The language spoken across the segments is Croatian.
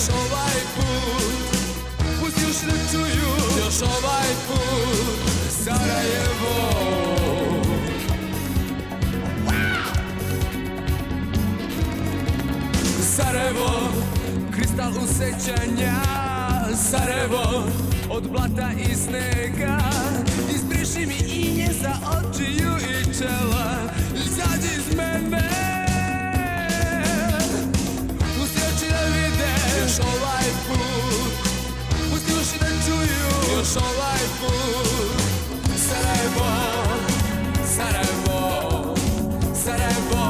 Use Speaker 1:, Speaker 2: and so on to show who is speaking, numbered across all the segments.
Speaker 1: Videš ovaj put Pusti uši da čuju. Još ovaj put Sarajevo. Sarajevo, kristal usećanja. Sarajevo, od blata i snega. Izbriši mi inje za očiju i čela. Izađi iz mene videš ovaj put Pusti uši da čuju još ovaj put Sarajevo, Sarajevo, Sarajevo,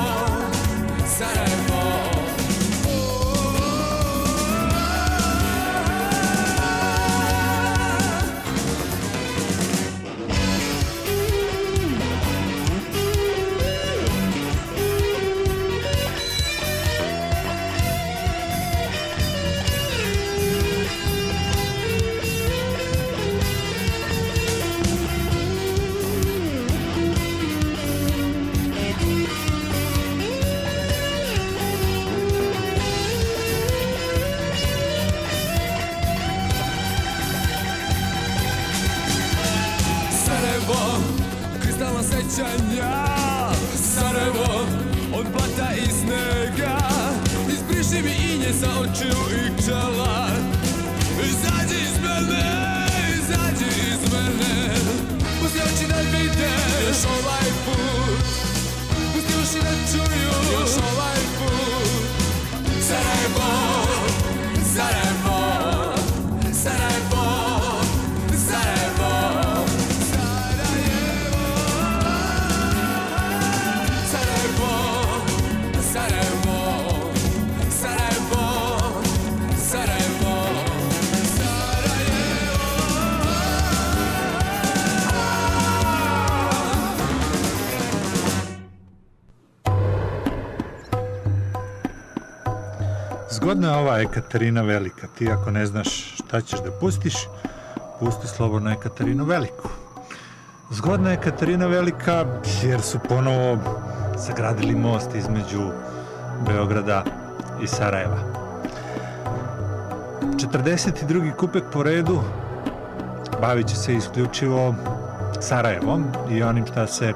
Speaker 1: Sarajevo Sarajevo,
Speaker 2: Zgodna je ova Ekaterina Velika. Ti ako ne znaš šta ćeš da pustiš, pusti slobodno Ekaterinu Veliku. Zgodna je Ekaterina Velika jer su ponovo sagradili most između Beograda i Sarajeva. 42. kupek po redu bavit će se isključivo Sarajevom i onim šta se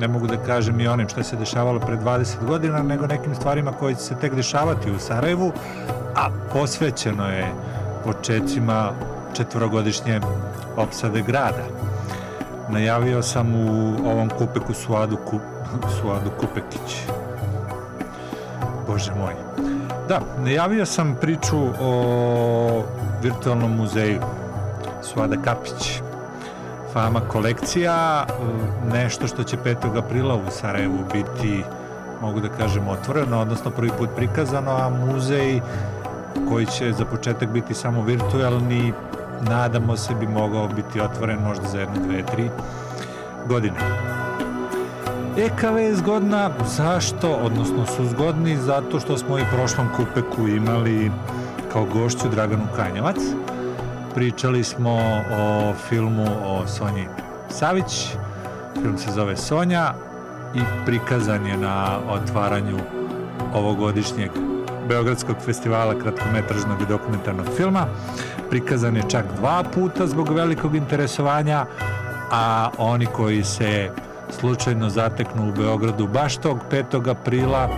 Speaker 2: ne mogu da kažem i onim što se dešavalo pre 20 godina, nego nekim stvarima koje će se tek dešavati u Sarajevu, a posvećeno je početcima četvorogodišnje opsade grada. Najavio sam u ovom kupeku Suadu, Ku, Suadu Kupekić. Bože moj. Da, najavio sam priču o virtualnom muzeju Suada Kapić fama kolekcija, nešto što će 5. aprila u Sarajevu biti, mogu da kažem, otvoreno, odnosno prvi put prikazano, a muzej koji će za početak biti samo virtualni, nadamo se bi mogao biti otvoren možda za jednu, dve, tri godine. EKV je zgodna, zašto? Odnosno su zgodni zato što smo i prošlom kupeku imali kao gošću Draganu Kanjevac, pričali smo o filmu o Sonji Savić. Film se zove Sonja i prikazan je na otvaranju ovogodišnjeg Beogradskog festivala kratkometražnog i dokumentarnog filma. Prikazan je čak dva puta zbog velikog interesovanja, a oni koji se slučajno zateknu u Beogradu baš tog 5. aprila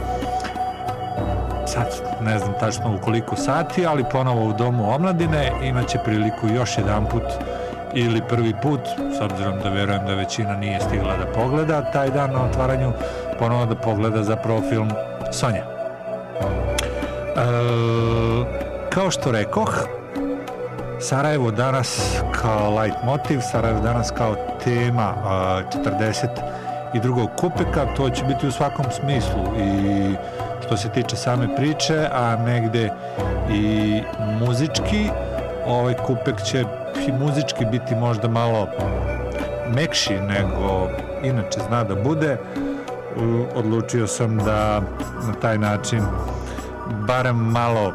Speaker 2: sad ne znam tačno u koliko sati, ali ponovo u Domu omladine imaće priliku još jedan put ili prvi put, s obzirom da verujem da većina nije stigla da pogleda taj dan na otvaranju, ponovo da pogleda zapravo film Sonja. E, kao što rekoh, Sarajevo danas kao light motiv, Sarajevo danas kao tema a, 42. kupeka, to će biti u svakom smislu i što se tiče same priče, a negde i muzički, ovaj kupek će i muzički biti možda malo mekši nego inače zna da bude. Odlučio sam da na taj način barem malo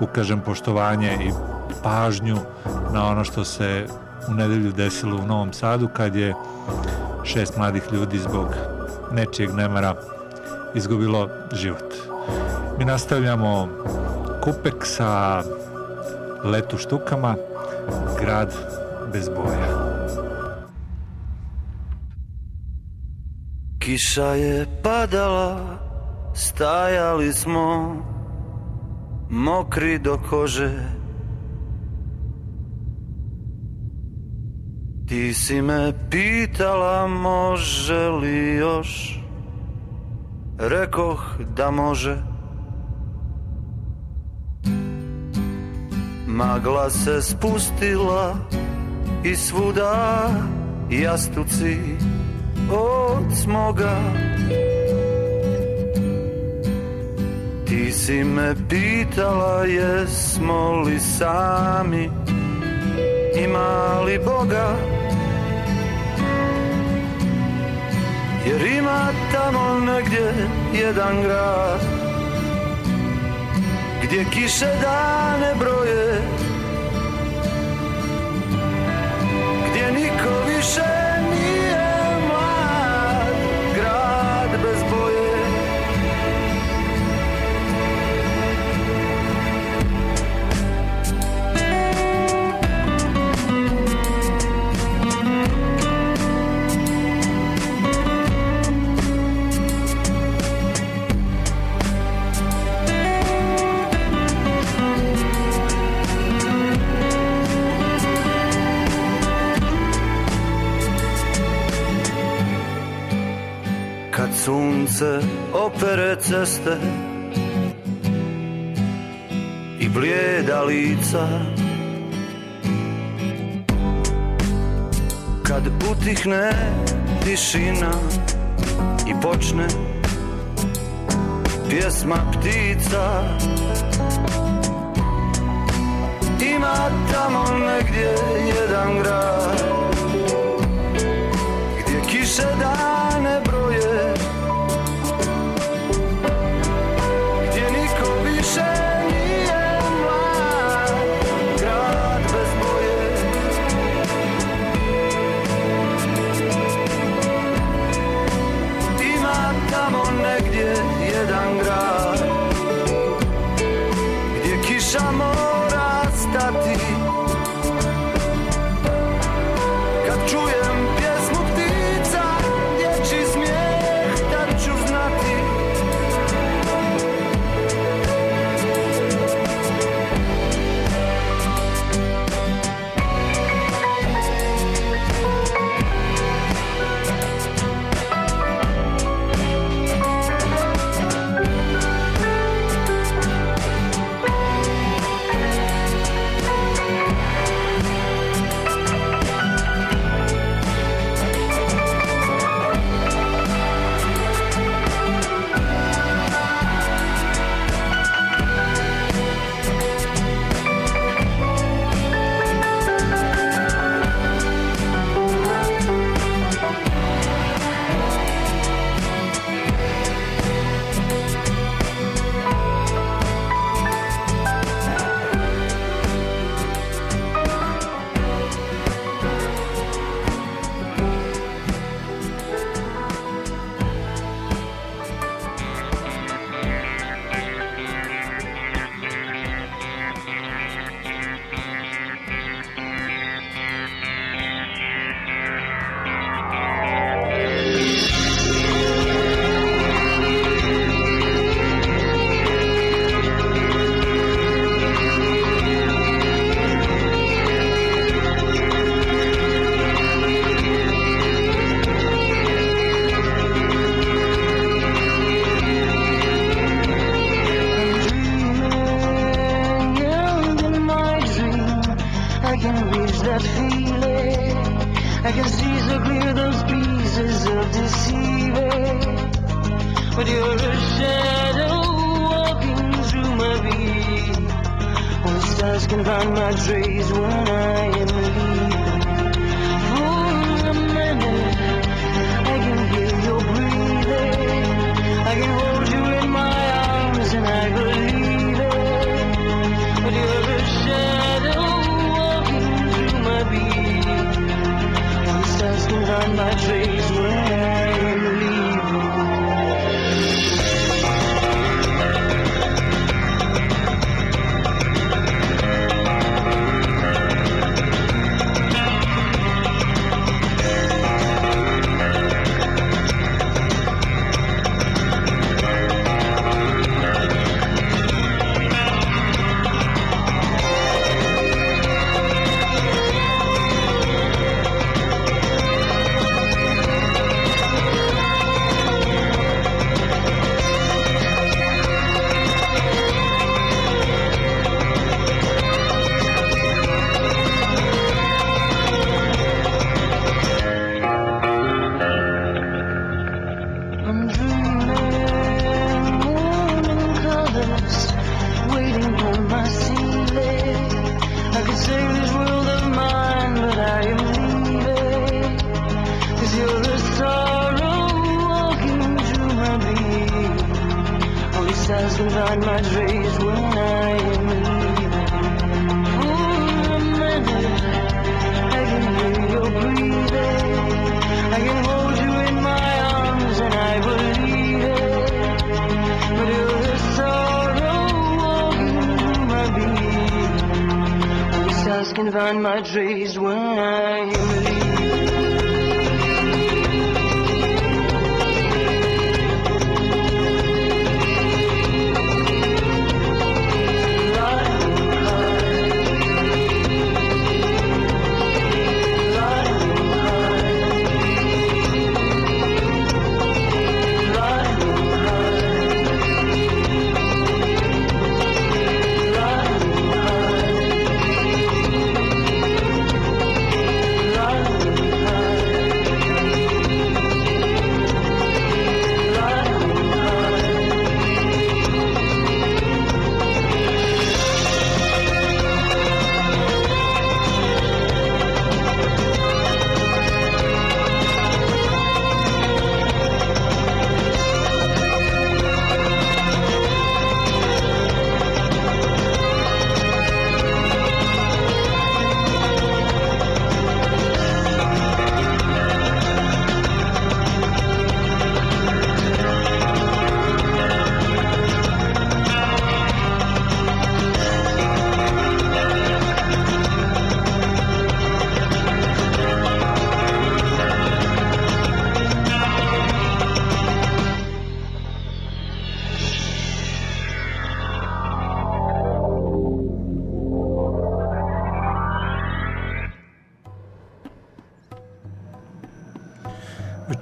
Speaker 2: ukažem poštovanje i pažnju na ono što se u nedelju desilo u Novom Sadu kad je šest mladih ljudi zbog nečijeg nemara izgubilo život. Mi nastavljamo kupek sa letu štukama, grad bez boja.
Speaker 3: Kiša je padala, stajali smo mokri do kože. Ti si me pitala može li još Rekoh da može. Magla se spustila i svuda jastuci od smoga. Ti si me pitala jesmo li sami? Ima li Boga Jer ima tamo negdje jedan grad Gdje kiše dane broje Gdje niko više sunce opere ceste I blijeda lica. Kad utihne tišina I počne pjesma ptica Ima tamo negdje jedan grad Gdje kiše dane
Speaker 4: can find my trace when I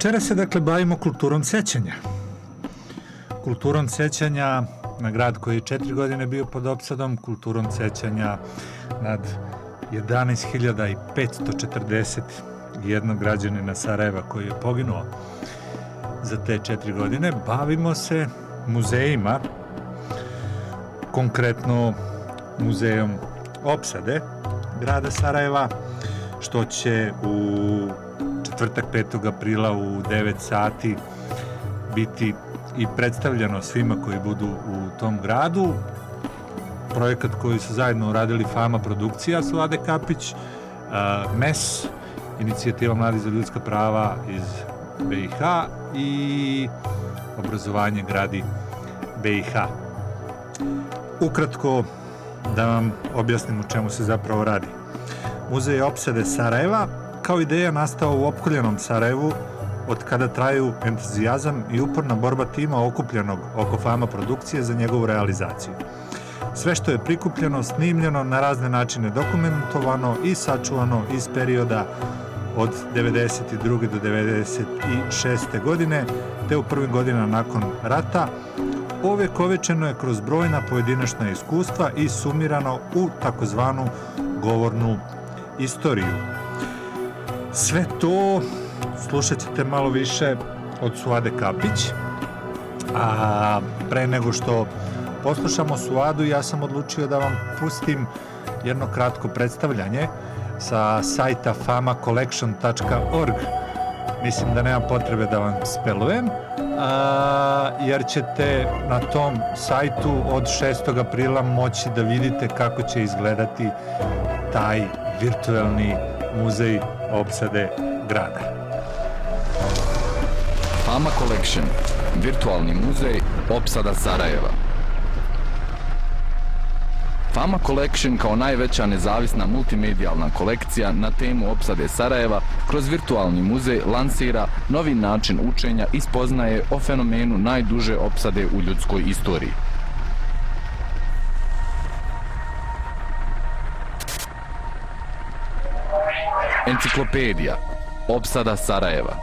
Speaker 2: Večera se dakle bavimo kulturom sećanja. Kulturom sećanja na grad koji je četiri godine bio pod opsadom, kulturom sećanja nad 11.541 građanina Sarajeva koji je poginuo za te četiri godine. Bavimo se muzejima, konkretno muzejom opsade grada Sarajeva, što će u četvrtak 5. aprila u 9 sati biti i predstavljeno svima koji budu u tom gradu. Projekat koji su zajedno uradili Fama produkcija Slade Kapić, MES, inicijativa Mladi za ljudska prava iz BiH i obrazovanje gradi BiH. Ukratko da vam objasnim u čemu se zapravo radi. Muzej opsade Sarajeva kao ideja nastao u opkoljenom Sarajevu od kada traju entuzijazam i uporna borba tima okupljenog oko fama produkcije za njegovu realizaciju. Sve što je prikupljeno, snimljeno, na razne načine dokumentovano i sačuvano iz perioda od 92. do 96. godine, te u prvim godina nakon rata, ovekovečeno je kroz brojna pojedinačna iskustva i sumirano u takozvanu govornu istoriju. Sve to slušat ćete malo više od Suade Kapić. A pre nego što poslušamo Suadu, ja sam odlučio da vam pustim jedno kratko predstavljanje sa sajta famacollection.org. Mislim da nema potrebe da vam spelujem, a, jer ćete na tom sajtu od 6. aprila moći da vidite kako će izgledati taj virtuelni muzej opsade grada.
Speaker 5: Fama Collection, virtualni muzej opsada Sarajeva. Fama Collection kao najveća nezavisna multimedijalna kolekcija na temu opsade Sarajeva kroz virtualni muzej lansira novi način učenja i spoznaje o fenomenu najduže opsade u ljudskoj istoriji. Enciklopedija. Opsada Sarajeva.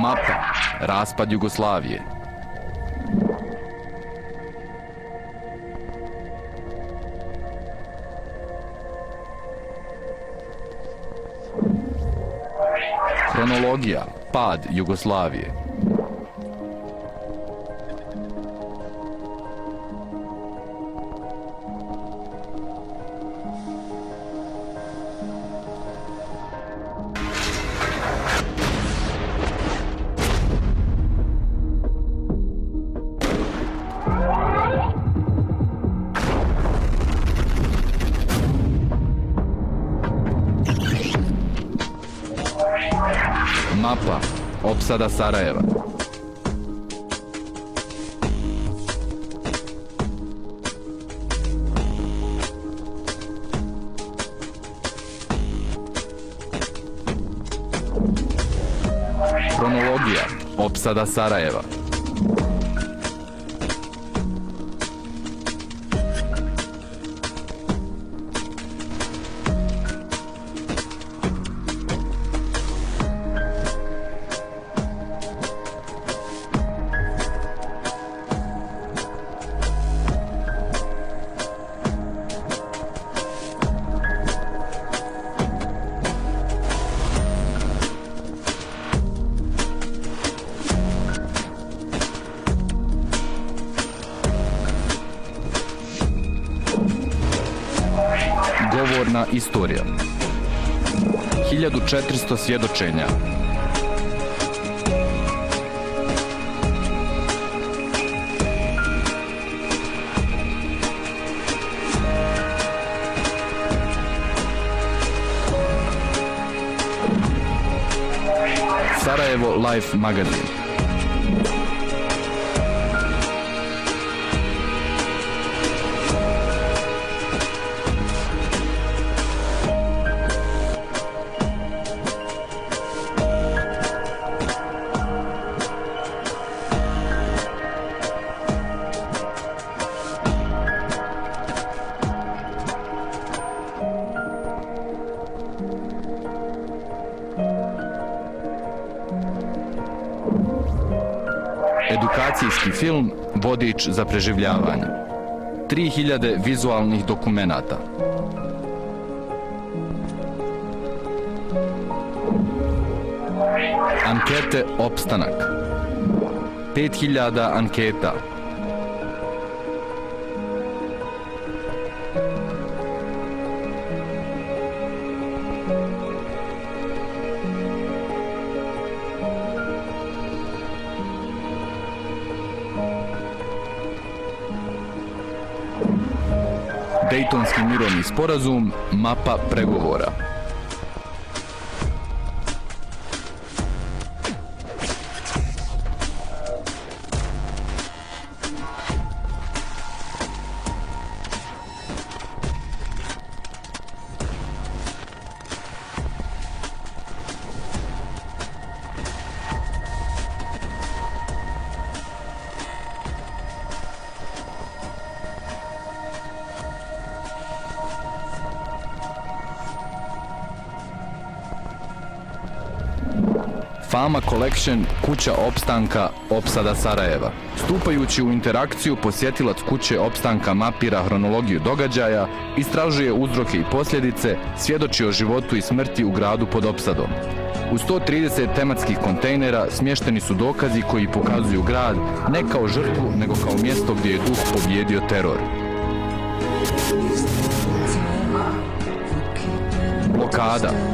Speaker 5: Mapa. Raspad Jugoslavije. Hronologija Pad Jugoslavije Opsada Sarajeva Hronologija Opsada Sarajeva Govorna istorija. 1400 svjedočenja. Sarajevo Life Magazine Za preživljavanje. 3000 vizualnih dokumenata. Ankete Opstanak. 5000 anketa sporazum, mapa pregovora.
Speaker 6: Collection, kuća opstanka opsada Sarajeva. Stupajući u interakciju, posjetilac kuće opstanka mapira hronologiju događaja, istražuje uzroke i posljedice, svjedoči o životu i smrti u gradu pod opsadom. U 130 tematskih kontejnera smješteni su dokazi koji pokazuju grad ne kao žrtvu, nego kao mjesto gdje je duh pobjedio teror. Blokada.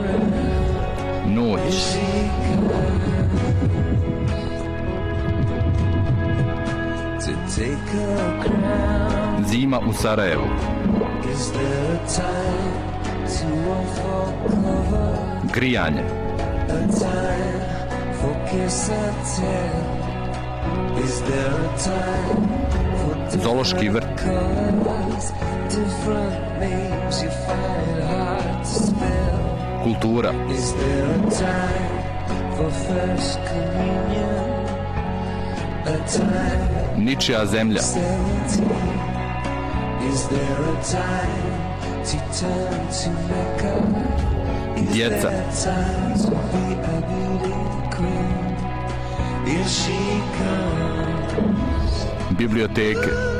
Speaker 5: Crown.
Speaker 6: Zima u Sarajevu. Grijanje. Zoološki vrt.
Speaker 5: cultura.
Speaker 6: Ničija zemlja. Djeca. Biblioteke.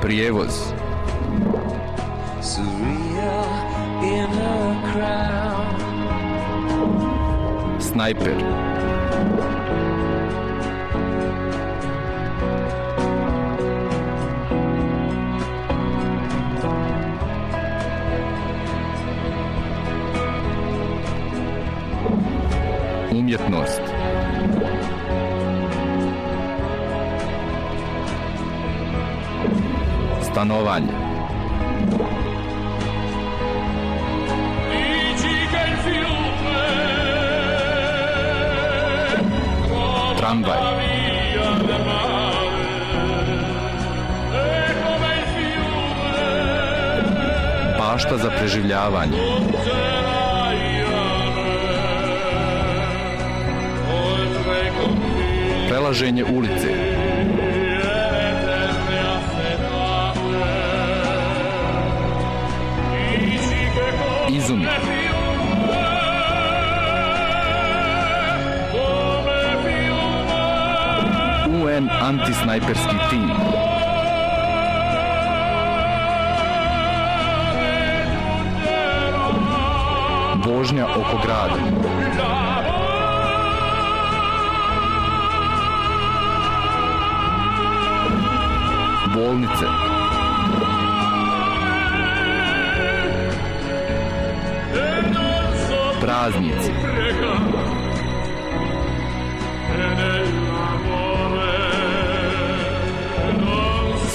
Speaker 6: Prijevoz Snajper Umjetnost Stanovanje. Tramvaj. Bašta za preživljavanje. Prelaženje ulice. сформирован антиснайперский тим. Vožnja oko grada. Bolnice. Praznici. Praznici.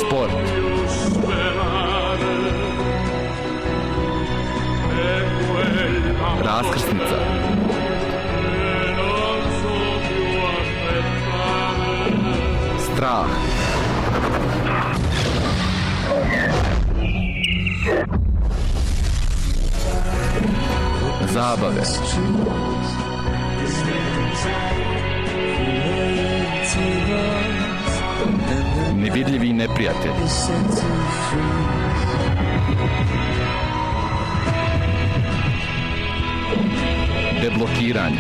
Speaker 6: Sport. Raskrsnica. Strah. Zabave. Nevidljivi neprijatelj. Deblokiranje.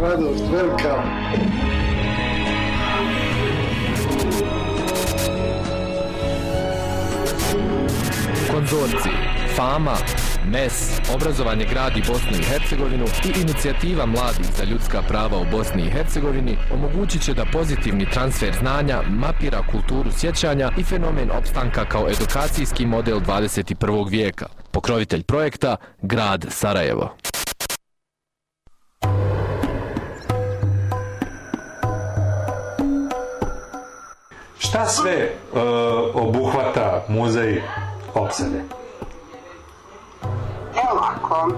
Speaker 7: Radost velika.
Speaker 6: Konzorci. Fama.
Speaker 5: MES, Obrazovanje gradi Bosnu i Hercegovinu i inicijativa Mladih za ljudska prava u Bosni i Hercegovini omogućit će da pozitivni transfer znanja mapira kulturu sjećanja i fenomen opstanka kao edukacijski model 21. vijeka. Pokrovitelj projekta Grad Sarajevo.
Speaker 2: Šta sve uh, obuhvata muzej opsade?
Speaker 8: Evo ovako, e,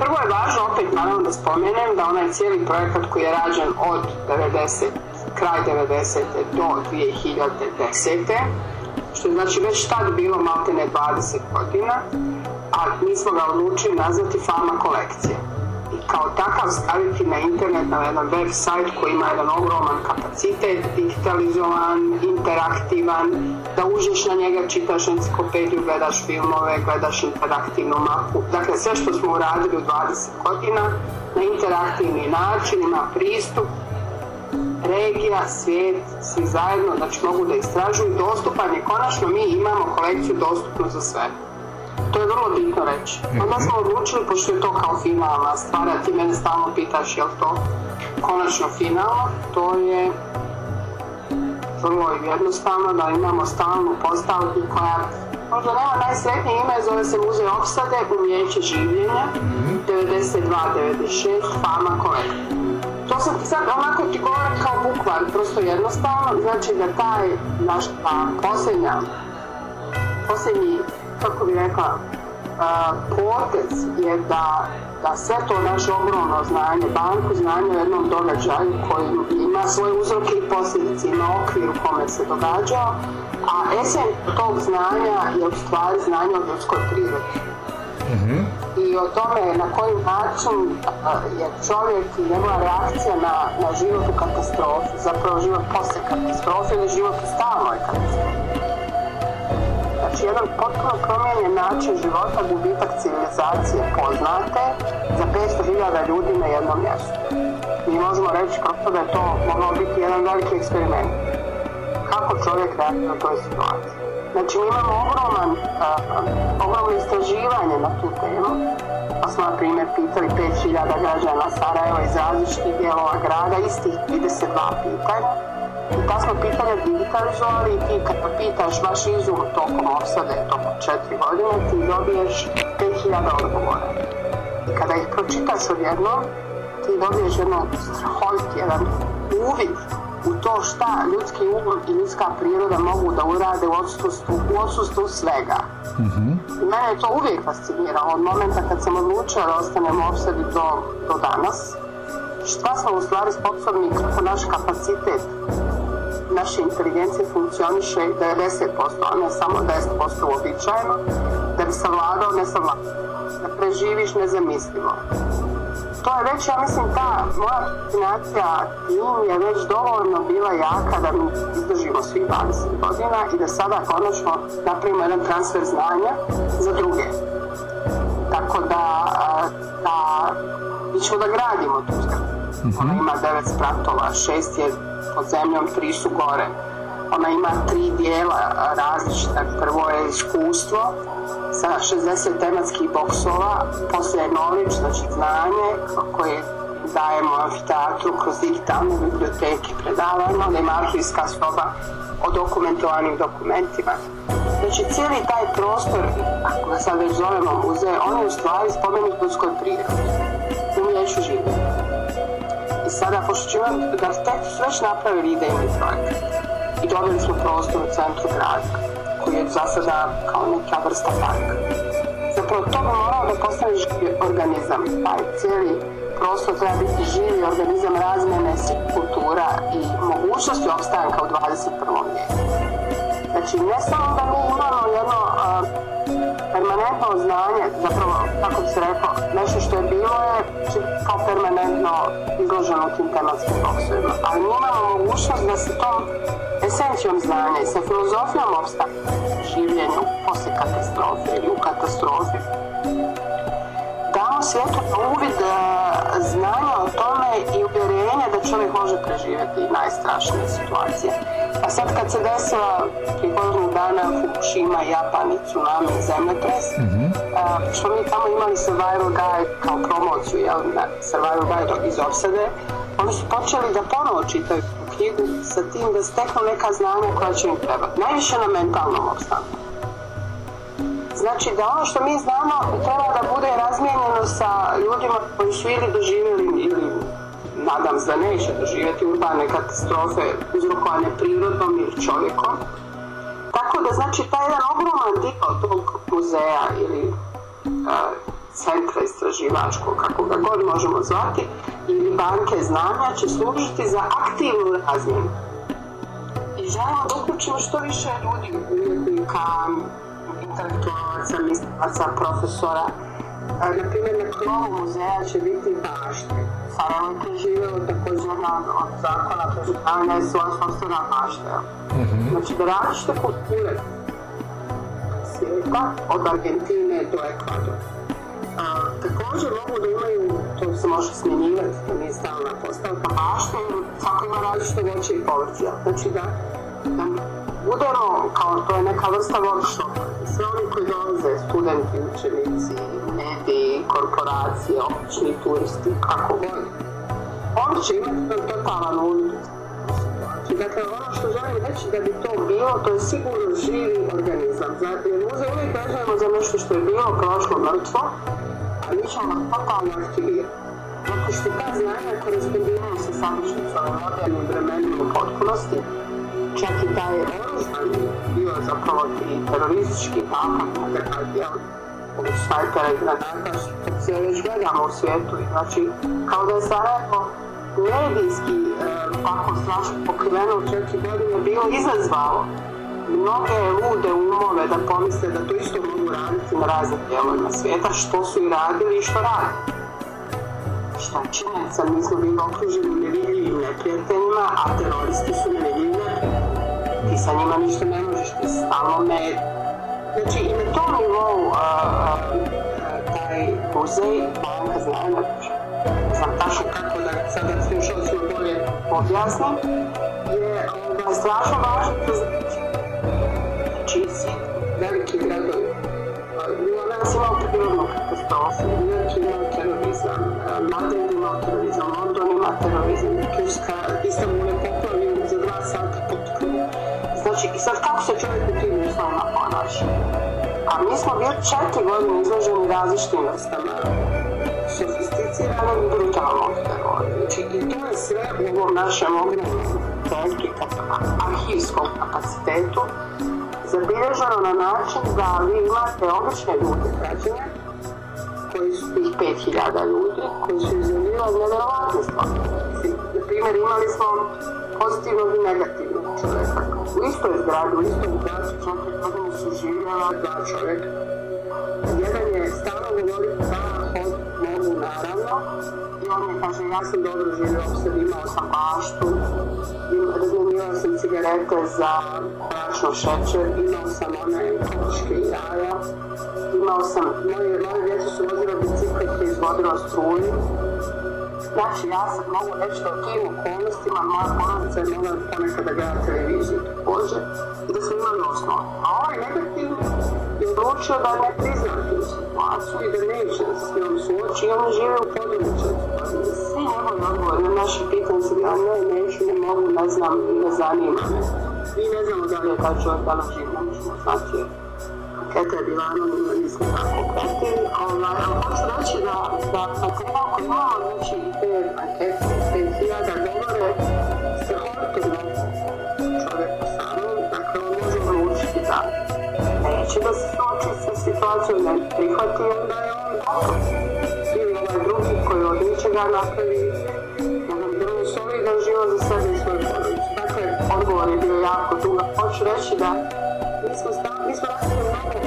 Speaker 8: prvo je važno opet naravno da spomenem da onaj cijeli projekat koji je rađen od 90, kraj 90. do 2010. što je znači već tad bilo maltene 20 godina, a mi smo ga odlučili nazvati Fama kolekcija. Kao takav staviti na internet na jedan web sajt koji ima jedan ogroman kapacitet, digitalizovan, interaktivan, da uđeš na njega, čitaš enciklopediju, gledaš filmove, gledaš interaktivnu mapu. Dakle, sve što smo uradili u 20 godina na interaktivni način ima pristup regija, svijet, svi zajedno, znači mogu da istražuju, dostupan je, konačno mi imamo kolekciju dostupnu za sve. To je vrlo bitno reći. Onda smo odlučili, pošto je to kao finalna stvar, a ti mene stalno pitaš je li to konačno finalno, to je vrlo jednostavno da imamo stalnu postavku koja možda nema najsretnije ime, zove se Muzej opsade, umijeće življenja, 92-96, Fama kolekcija. To sam ti sad onako ti govorim kao bukvar, prosto jednostavno, znači da taj naš pa, posljednja, posljednji, kako bi rekla, potez je da, da sve to naše ogromno znanje, banku znanja u jednom događaju koji ima svoje uzroke i posljedice, ima okvir u kome se događao, a esen tog znanja je u stvari znanje o ljudskoj prirodi i o tome na koji način je čovjek i njegova reakcija na, na život u katastrofi, zapravo život poslije katastrofe ili život u stalnoj katastrofi. Znači jedan potpuno promijenjen način života, gubitak civilizacije poznate za 500.000 ljudi na jednom mjestu. Mi možemo reći prosto da je to mogao biti jedan veliki eksperiment. Kako čovjek reagira u toj situaciji. Znači mi imamo ogroman, a, ogromno istraživanje na tu temu, pa smo na primjer pitali 5000 građana Sarajeva iz različitih dijelova grada, istih 32 pitanja. Ta smo pitanja digitalizovali i ti kad pitaš baš izum tokom opsade, tokom 4 godine, ti dobiješ 5000 odgovora. I kada ih pročitaš odjednom, ti dobiješ jedno strahovit jedan uvid u to šta ljudski um i ljudska priroda mogu da urade u odsustvu, u odsustvu svega. I mene je to uvijek fasciniralo od momenta kad sam odlučila da ostanem u opsadi do, do danas. Šta smo u stvari sposobni, kako naš kapacitet naše inteligencije funkcioniše 90%, a ne samo 10% uobičajeno, da bi savladao nesavladao, da preživiš nezamislivo. To je već, ja mislim, ta moja fascinacija tim je već dovoljno bila jaka da mi izdržimo svih 20 godina i da sada konačno napravimo jedan transfer znanja za druge. Tako da, da mi ćemo da gradimo tu zgradu. Ona ima devet spratova, šest je pod zemljom, tri su gore. Ona ima tri dijela različita. Prvo je iskustvo sa 60 tematskih boksova, poslije je znači znanje koje dajemo amfiteatru kroz digitalne biblioteke, predavanja, onda ima arhivska soba o dokumentovanim dokumentima. Znači cijeli taj prostor, ako ga sad već zovemo muzej, on je u stvari spomenik ljudskoj prirodi, umijeću živjeti. I sada, pošto ćemo da su već napravili idejni projekat i dobili smo prostor u centru grada, koji je za sada kao neka vrsta parka. Zapravo to bi morao da postane živi organizam, taj cijeli prostor treba biti živi organizam razmjene svih kultura i mogućnosti opstanka u 21. vijeku. Znači, ne samo da mi imamo jedno a, permanentno znanje, zapravo, kako bi se rekao, nešto što je bilo je kao permanentno izloženo u tim tematskim boksovima. Ali mi imamo mogućnost da se tom esencijom znanja i sa filozofijom opstanka življenja poslije katastrofe ili u katastrofi, svijetu na uvid e, znanja o tome i uvjerenje da čovjek može preživjeti najstrašnije situacije. Pa sad kad se desila prije godinu dana Fukushima, Japan i tsunami i zemljotres, e, što mi tamo imali Survival Guide kao promociju, jel, na Survival Guide iz Opsade, oni su počeli da ponovo čitaju knjigu sa tim da steknu neka znanja koja će im trebati. Najviše na mentalnom opstanku. Znači da ono što mi znamo treba da bude razmijenjeno sa ljudima koji su ili doživjeli ili nadam se da neće doživjeti urbane katastrofe uzrokovane prirodom ili čovjekom. Tako da znači taj jedan ogroman dio tog muzeja ili e, centra istraživačkog, kako ga god možemo zvati, ili banke znanja će služiti za aktivnu razmjenu. I želimo da uključimo što više ljudi, umjetnika, intelektualaca, mislilaca, profesora. Na primjer, na krovu muzeja će biti bašte. Preživjelo također jedna od, zakona preživljavanja je svoja sobstvena bašta. Znači da različite kulture svijeta, od Argentine do Ekvadora. Također mogu da imaju, to se može smjenjivati, to nije stalna postavka bašte, jer svako ima različito voće i povrće. Znači da, da budemo, kao to je neka vrsta workshopa, sve oni koji dolaze, studenti, učenici, mediji, korporacije, obični turisti, kako god, oni će imati totalan uvid. Dakle, ono što želim reći da bi to bilo, to je sigurno živi organizam. Jer muzej uvijek vezujemo za nešto što je bilo, prošlo, mrtvo, a mi ćemo ga totalno aktivirati. Zato što ta znanja korespondiraju sa sadašnjicom u modernim vremenima u potpunosti, čak i taj oružani bio zapravo i teroristički napad na grad, jel? Ovih snajpera i granata, što se već gledamo u svijetu. I Znači, kao da je Sarajevo medijski e, tako strašno pokriveno u četiri godine bilo izazvalo mnoge lude umove da pomisle da to isto mogu raditi na raznim dijelovima svijeta, što su i radili i što rade. Šta je činjenica, mi smo bili okruženi nevidljivim neprijateljima, a teroristi su nevidljivi. Ti sa njima ništa ne možeš, ti stalno med. Znači i na tom nivou taj muzej, banka znanja, znam kako da sada slušalcima bolje objasnim, je ovaj, strašno važno da znači. Znači, veliki gradovi, bilo nas imao prirodnu katastrofu, New imao terorizam, Madrid imao terorizam, London ima terorizam, Turska, Istanbul je za dva sata potpuno. Znači, i sad kako se čovjek u tim uslovima ponaša? A mi smo bili četiri godine izloženi različitim vrstama sofisticiranog i brutalnog terora. Znači, i to je sve u ovom našem ogromnom projektu i kapa- arhivskom kapacitetu zabilježeno na način da vi imate obične ljude, građane, koji su tih 5000 ljudi, koji su izjavljivali nevjerovatne stvari. Mislim, Na primjer, imali smo pozitivnog i negativnog čovjeka. U istoj zgradi, u istom gradu, četiri godine su živjela dva čovjeka. Jedan je stalno govorio da hod mogu naravno i on mi kaže ja sam dobro živio sad imao sam baštu, razmjenjivao sam cigarete za brašno šećer, imao sam one kokoške jaja, imao sam, moje, moje djeca su vozila bicikle koji je struju, Znači, ja sad mogu reći da u tim okolnostima moja porodica je mogla ponekad da gleda televiziju također i da smo imali osnovu. A ovaj negativni je odlučio da ne prizna tu situaciju i da neće s njom suoči i on žive u području. Svi njegovi odgovori na naše pitanje su bila ne, neću, ne mogu, ne znam, ne zanima me. Mi ne znamo da li je taj čovjek danas živ, ne možemo znati bila anonimna, nismo tako pratili, ovaj, ali hoću reći da, da materijal koji imamo, znači te ankete, 5000 govore, se horte mnogo čovjeku samom, dakle on može odlučiti da neće da se suoči sa situacijom, ne prihvati, onda je on gotov. Ili ovaj drugi koji od ničega napravi solidan život za sebe i svoju porodicu. Dakle, odgovor je bio jako. Hoću reći da mi smo stavili, mi smo radili mnogo,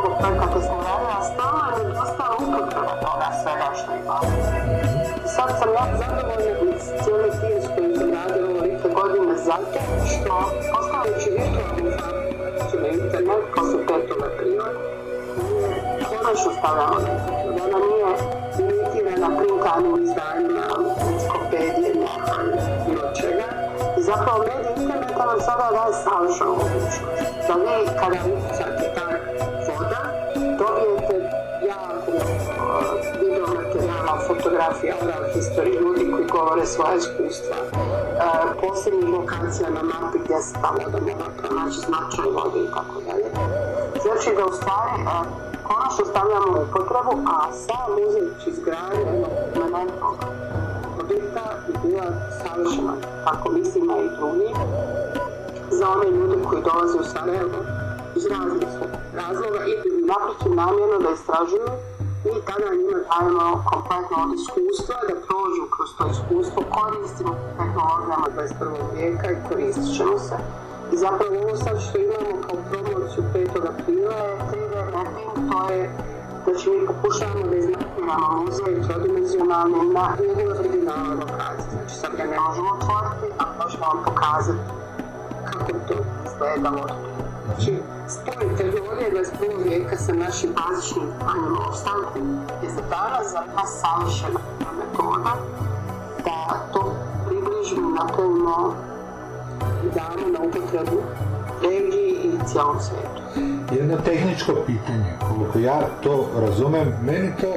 Speaker 8: mnogo projekata radili, a stalno je nedostala upotreba toga svega što imamo. I sad sam ja zadovoljna i cijeli tim s kojim sam radila ovolike godine zato što postavljajući virtualnu fabrikaciju na internet, petove prirode, mi je konačno stavljamo na internet. Ona nije ranim izdanjima, enciklopedijama, bilo čega. I zapravo medij interneta nam sada daje savršenu mogućnost. Da vi kada ukucate fotografija, oral history, ljudi koji govore svoje iskustva, uh, posebnih lokacija na mapi gdje se ta voda mora pronaći, značaj vode i tako dalje. Znači da u stvari uh, konačno stavljamo u upotrebu, a sam muzej izgradnje emanentnog objekta je bila savršena, tako mislimo i drugi, za one ljude koji dolaze u Sarajevo iz raznih razloga i naprotiv namjerno da istražuju mi tada njima dajemo kompletno od iskustva, da prođu kroz to iskustvo, koristimo tehnologijama 21. vijeka i koristit ćemo se. I zapravo ovo sad što imamo kao promociju 5. aprila je 3D mapping, to je Znači mi pokušavamo da izmapiramo muzej trodimenzionalni na njegove originalne lokacije. Znači sad ga ne možemo otvoriti, a možemo vam pokazati kako to izgledalo. Znači, spoj tehnologije 21. vijeka sa našim bazičnim stanjem opstanku je danas za nas savršena metoda da to približimo, napravimo i damo na upotrebu regiji i cijelom svijetu.
Speaker 9: Jedno tehničko pitanje, koliko ja to razumem, meni to,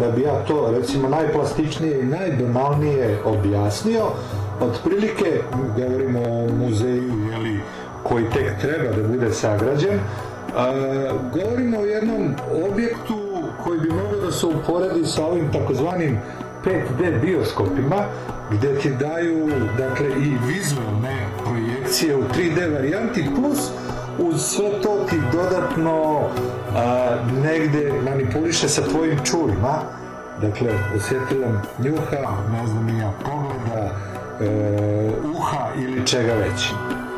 Speaker 9: da bi ja to recimo najplastičnije i najbanalnije objasnio, otprilike govorimo o muzeju koji tek treba da bude sagrađen, govorimo o jednom objektu koji bi mogao da se uporedi sa ovim takozvanim 5D bioskopima, gdje ti daju dakle, i vizualne projekcije u 3D varijanti, plus uz sve to ti dodatno a, negde manipuliše sa tvojim čulima, dakle, osjetilom njuha, ne znam ja, pogleda, e, uha ili čega već.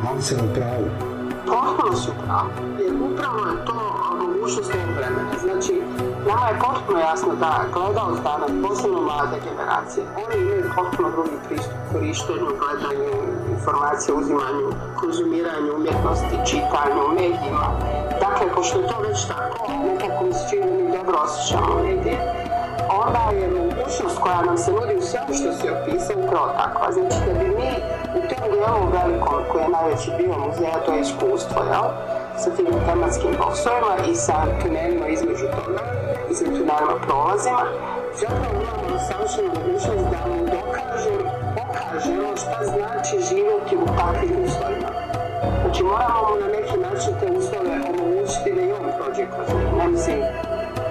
Speaker 9: Da li sam u pravu?
Speaker 8: Potpuno su pravi, jer upravo je to mogućnost ovog vremena. Znači, nama je potpuno jasno da gledalac danas, posebno mlade generacije, oni imaju potpuno drugi pristup korištenju, gledanju, informacije, uzimanju, konzumiranju umjetnosti, čitanju, medijima. Dakle, pošto je to već tako, nekako mi se čini da mi dobro osjećamo medije, onda je mogućnost koja nam se nudi u svemu što si opisao upravo takva. Znači da bi mi u dijelu velikom koji je najveći dio muzeja, to je iskustvo, jel? sa tim tematskim boksovima i sa tunelima između toga, i sa tunelima prolazima, zapravo imamo savršenu mogućnost da mu dokažem, pokažemo šta znači živjeti u takvim uslovima. Znači moramo na neki način te uslove omogućiti da i on prođe kroz. Ne mislim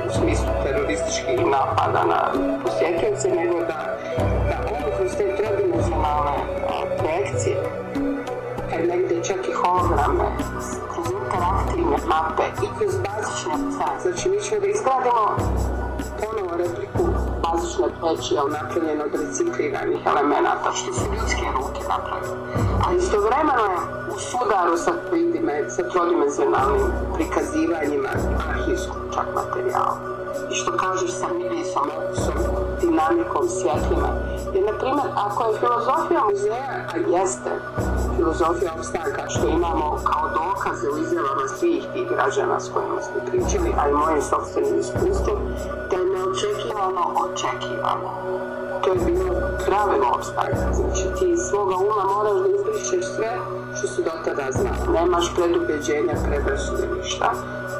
Speaker 8: u smislu terorističkih napada na posjetioce, nego da, projekcije, kad negdje čak i holograme, kroz interaktivne mape i kroz bazične stvari. Znači mi ćemo da izgradimo ponovo repliku bazične peći, ali napravljene od recikliranih elemenata, što su ljudske ruke napravljene. A istovremeno je u sudaru sa, tridime, sa trodimenzionalnim prikazivanjima arhivskog čak materijala. I što kažeš sa mirisom, okusom, dinamikom, svjetlima. Jer, na primjer, ako je filozofija muzeja, a jeste filozofija opstanka, što imamo kao dokaze u izjavama svih tih građana s kojima smo pričali, a i mojim sobstvenim iskustvom, da je neočekivano očekivano. To je bilo pravilo opstanka. Znači, ti iz svoga uma moraš da izbrišeš sve što si do tada znao. Nemaš predubeđenja, predrasude, ništa.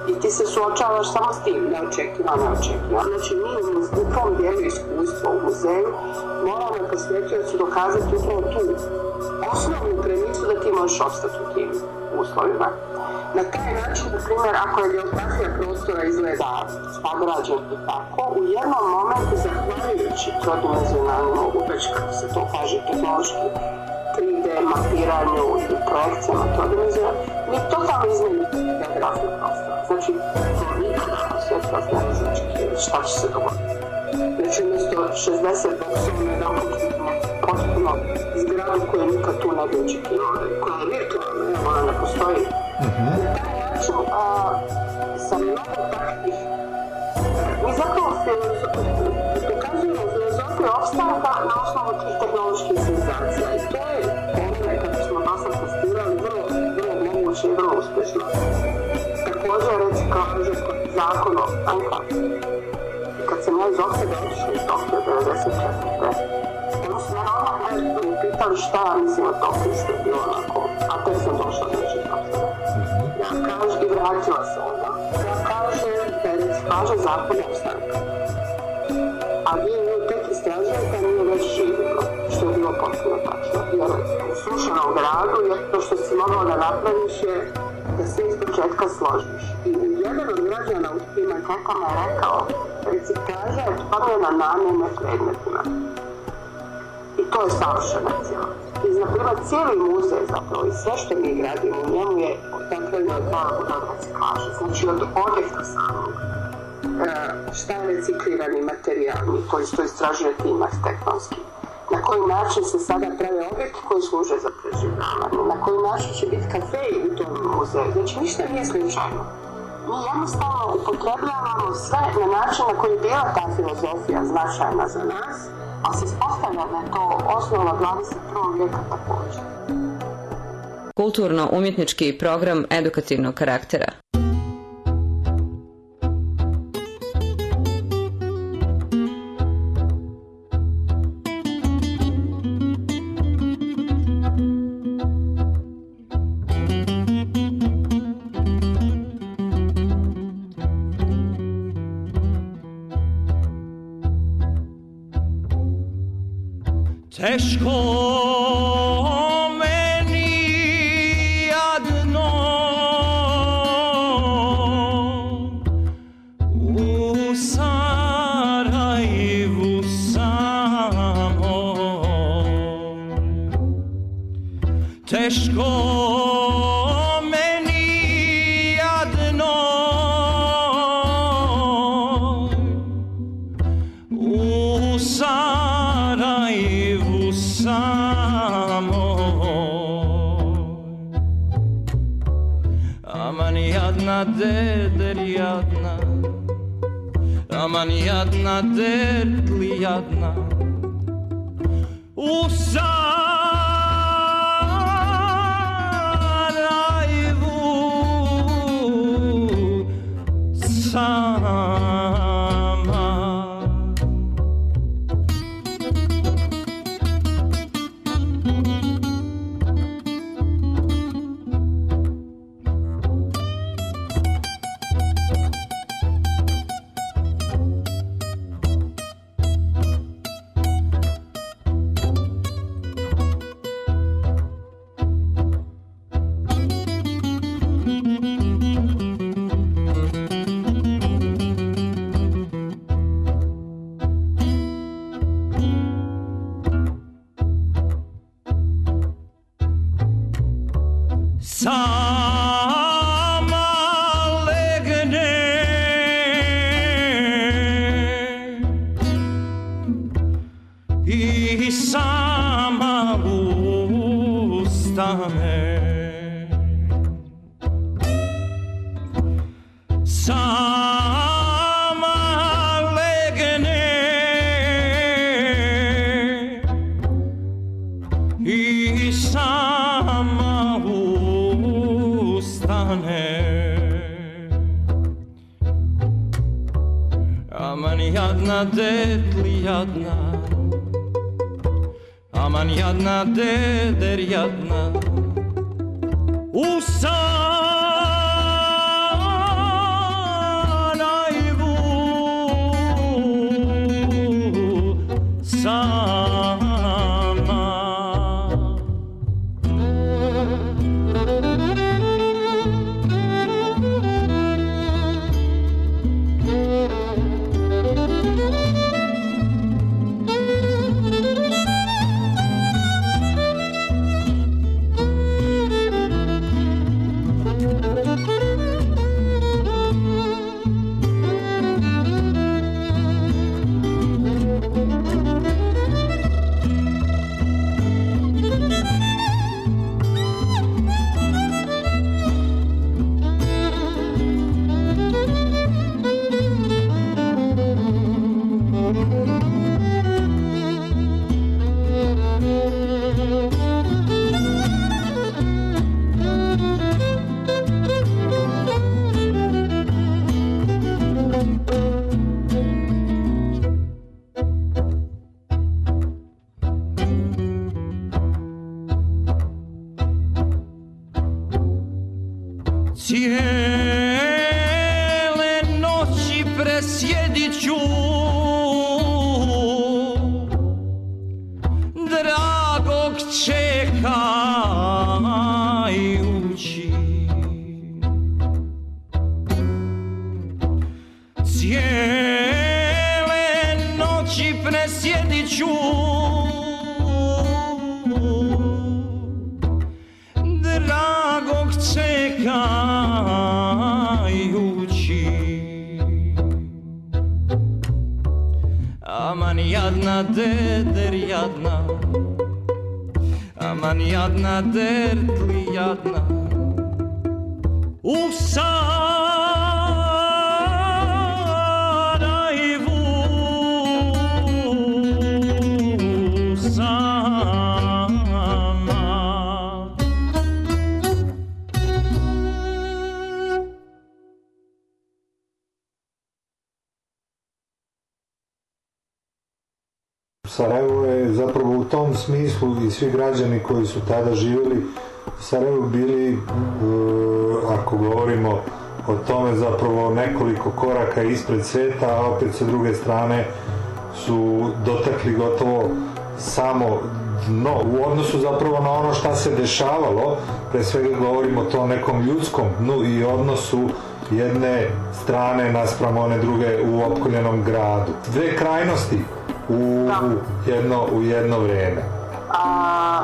Speaker 8: I ti se suočavaš samo s tim, neočekivano, neočekivano. Znači, mi u tom dijelu iskustva u muzeju moramo posjetiocu dokazati upravo tu osnovnu premisu da ti možeš ostati u tim uslovima. Na taj način, na primjer, ako je geografija prostora izgleda sagrađen i tako, u jednom momentu, zahvaljujući trodimenzionalnom, već kako se to kaže, tehnološki 3D mapiranju i projekcijama trodimenzionalnog, mi totalno izmenimo geografiju prostora. Znači, to nikada svijetu vas ne može očekivati šta će se dogoditi. Znači, umjesto 60 boksova na jedan potpuno zgradu koju nikad tu ne bi očekivali, koja je virtualna, evo, ona ne postoji. Na taj način, a, sa mnogo takvih, mi zapravo dokazujemo filozofiju opstanka na osnovu tih tehnoloških zakona opstanka kad sam ja iz Oksega otišla iz Tokio 94. Onda su mene odmah pitali šta mislim o Tokiju što je bilo onako, a tek sam došla znači Tokio. Ja kažem, i vratila se onda. Ja kažem, Peric kaže zakon opstanka. A vi nju tek istražujete, nije već živimo, što je bilo potpuno tačno. Jer u slušanom gradu, jer to što si mogao da napraviš je da sve iz početka složiš. I jedan od građana u tim anketama je rekao, reciklaža je promjena namjene predmetima. I to je savršena cijela. I, primjer, cijeli muzej zapravo i sve što mi gradimo u njemu je napravljeno od dva od reciklaže. Znači od odjekta samog. E, šta je reciklirani materijal, mi to isto istražuje tim arhitektonski. Na koji način se sada prave objekti koji služe za preživljavanje, na koji način će biti kafe u tom muzeju. Znači ništa nije slučajno. Mi jednostavno upotrebljavamo sve na način na koji je bila ta filozofija značajna za nas, a se ispostavlja da je to osnova 21. vijeka također.
Speaker 10: Kulturno-umjetnički program edukativnog karaktera.
Speaker 9: Su tada živjeli u Sarajevu bili, e, ako govorimo o tome, zapravo nekoliko koraka ispred sveta, a opet sa druge strane su dotakli gotovo samo dno u odnosu zapravo na ono šta se dešavalo, pre svega govorimo o tom nekom ljudskom dnu i odnosu jedne strane naspram one druge u opkoljenom gradu. Dve krajnosti u, jedno, u jedno vrijeme.
Speaker 8: A,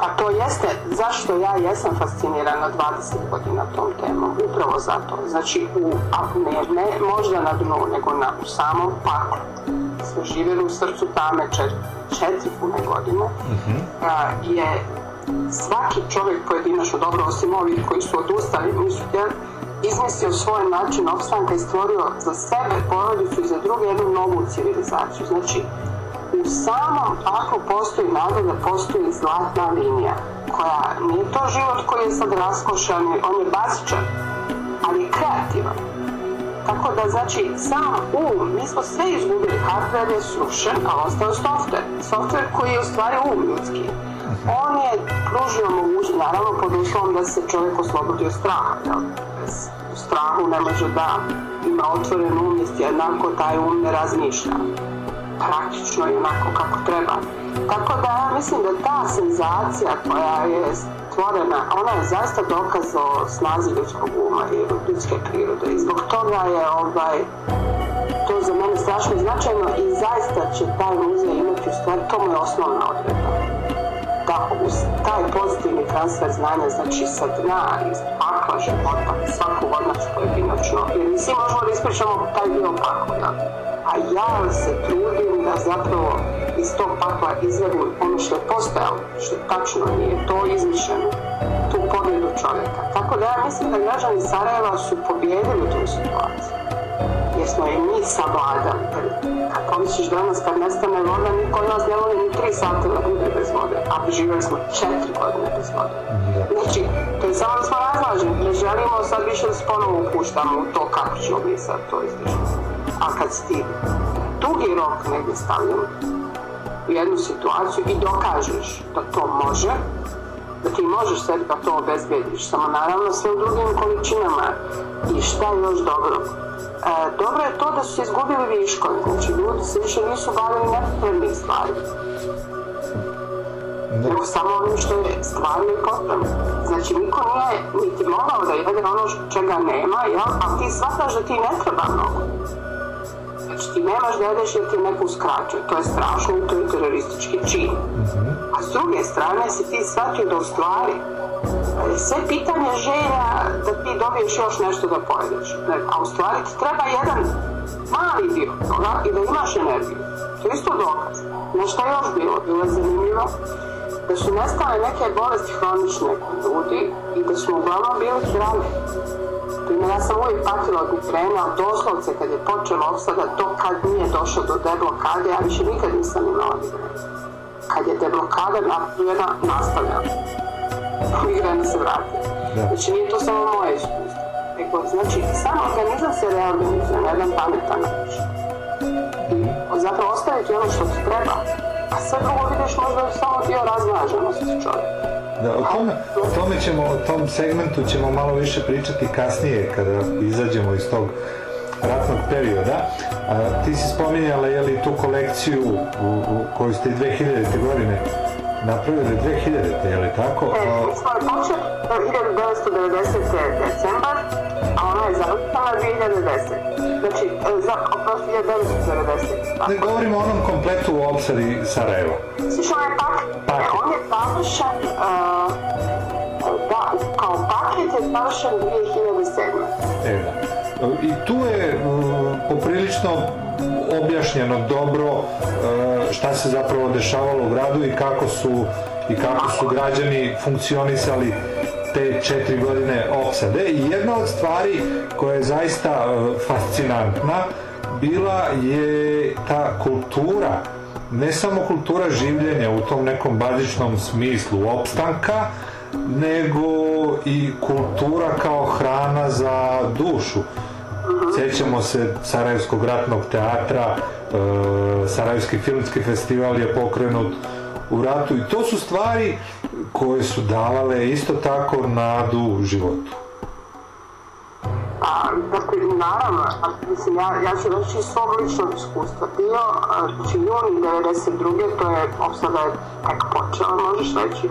Speaker 8: a to jeste zašto ja jesam fascinirana 20 godina tom temom, upravo zato. Znači, u, a ne, ne možda na dnu, nego na, u samom paklu. Smo živjeli u srcu tame čet, četiri pune godine. A, je svaki čovjek pojedinačno, dobro osim ovih koji su odustali, nisu htjeli, izmislio svoj način opstanka i stvorio za sebe, porodicu i za druge jednu novu civilizaciju. Znači, samom paklu postoji nada da postoji zlatna linija koja nije to život koji je sad raskošan, on je bazičan, ali je kreativan. Tako da, znači, sam um, mi smo sve izgubili, hardware je srušen, a ostao software. Software koji je u stvari um ljudski. On je pružio mogućnost, naravno pod uslovom da se čovjek oslobodi od straha, jel? U strahu ne može da ima otvoren um, jednako taj um ne razmišlja praktično i onako kako treba. Tako da ja mislim da ta senzacija koja je stvorena, ona je zaista dokaz o snazi ljudskog uma i ljudske prirode. I zbog toga je ovaj, to za mene strašno značajno i zaista će taj muzej imati u stvari, to mu je osnovna odredba. Da uz taj pozitivni transfer znanja, znači sa dna, iz pakla života, svaku vodnaču pojedinačno, jer mi svi možemo da ispričamo taj dio pakla, jel? A ja se trudim da zapravo iz tog pakla izvedim ono što je postojalo, što tačno nije to izmišljeno, tu pobjedu čovjeka. Tako da ja mislim da građani Sarajeva su pobjedili tu situaciju. Jer smo je mi savladali. Kad pomisliš danas kad nestane voda, niko od nas ne voli ni tri sata da bude bez vode, a živjeli smo četiri godine bez vode. Znači, to je samo da smo razlaženi, ne želimo sad više da se ponovo upuštamo u to kako ćemo mi sad to izdržati. A kad si ti dugi rok negdje stavljen u jednu situaciju i dokažeš da to može, da ti možeš sebi da to obezbediš, samo naravno sve u drugim količinama i šta je još dobro. E, dobro je to da su se izgubili viškovi, znači ljudi se više nisu bavili nepotrebnih stvari. Nego samo onim što je stvarno i potrebno. Znači niko nije niti mogao da jede ono čega nema, jel? a ti shvataš da ti ne treba mnogo. Znači ti nemaš da jedeš jer ti neko uskraćuje, to je strašno i to je teroristički čin. A s druge strane si ti shvatio da u stvari sve pitanje želja da ti dobiješ još nešto da pojedeš. A u stvari ti treba jedan mali dio toga i da imaš energiju. To je isto dokaz. Na šta je još bilo? Bilo je zanimljivo da su nestale neke bolesti hronične kod ljudi i da smo uglavnom bili zdravi. Ja sam uvijek patila od migrene, ali doslovce kad je počelo opsada, to kad nije došlo do deblokade, ja više nikad nisam imala migrene. Kad je deblokada napravljena, nastavlja. Migrena se vrati. Znači nije to samo moje iskustvo. Nego, znači, sam organizam se reorganizuje na jedan pametan način. I zapravo ostaviti ono što ti treba, a sve drugo vidiš možda je samo dio razmaženosti čovjeka.
Speaker 9: Da, o tome, o tome ćemo, o tom segmentu ćemo malo više pričati kasnije kada izađemo iz tog
Speaker 2: ratnog perioda. A, ti si spominjala je li tu kolekciju u, u, koju ste 2000. godine napravili 2000. je li tako?
Speaker 8: E, mi smo je počeli 1990. decembar, a ona je završala 2010. Znači, e, za, oprosti 1990.
Speaker 2: Ne govorimo o onom kompletu u opsadi Sarajeva.
Speaker 8: Sviš onaj paket?
Speaker 2: Paket.
Speaker 8: Ne, on je završen, uh, da, kao paket je završen 2007.
Speaker 2: E, da. I tu je uh, poprilično objašnjeno dobro uh, šta se zapravo dešavalo u gradu i kako su i kako su građani funkcionisali te četiri godine opsade. I jedna od stvari koja je zaista uh, fascinantna bila je ta kultura ne samo kultura življenja u tom nekom bazičnom smislu opstanka nego i kultura kao hrana za dušu. Sjećamo se Sarajevskog ratnog teatra, e, Sarajevski filmski festival je pokrenut u ratu i to su stvari koje su davale isto tako nadu životu.
Speaker 8: A, dakle, naravno, mislim, ja, ja ću reći iz svog ličnog iskustva. Bio, znači, juni 92. to je opsada je tek počela, možeš reći.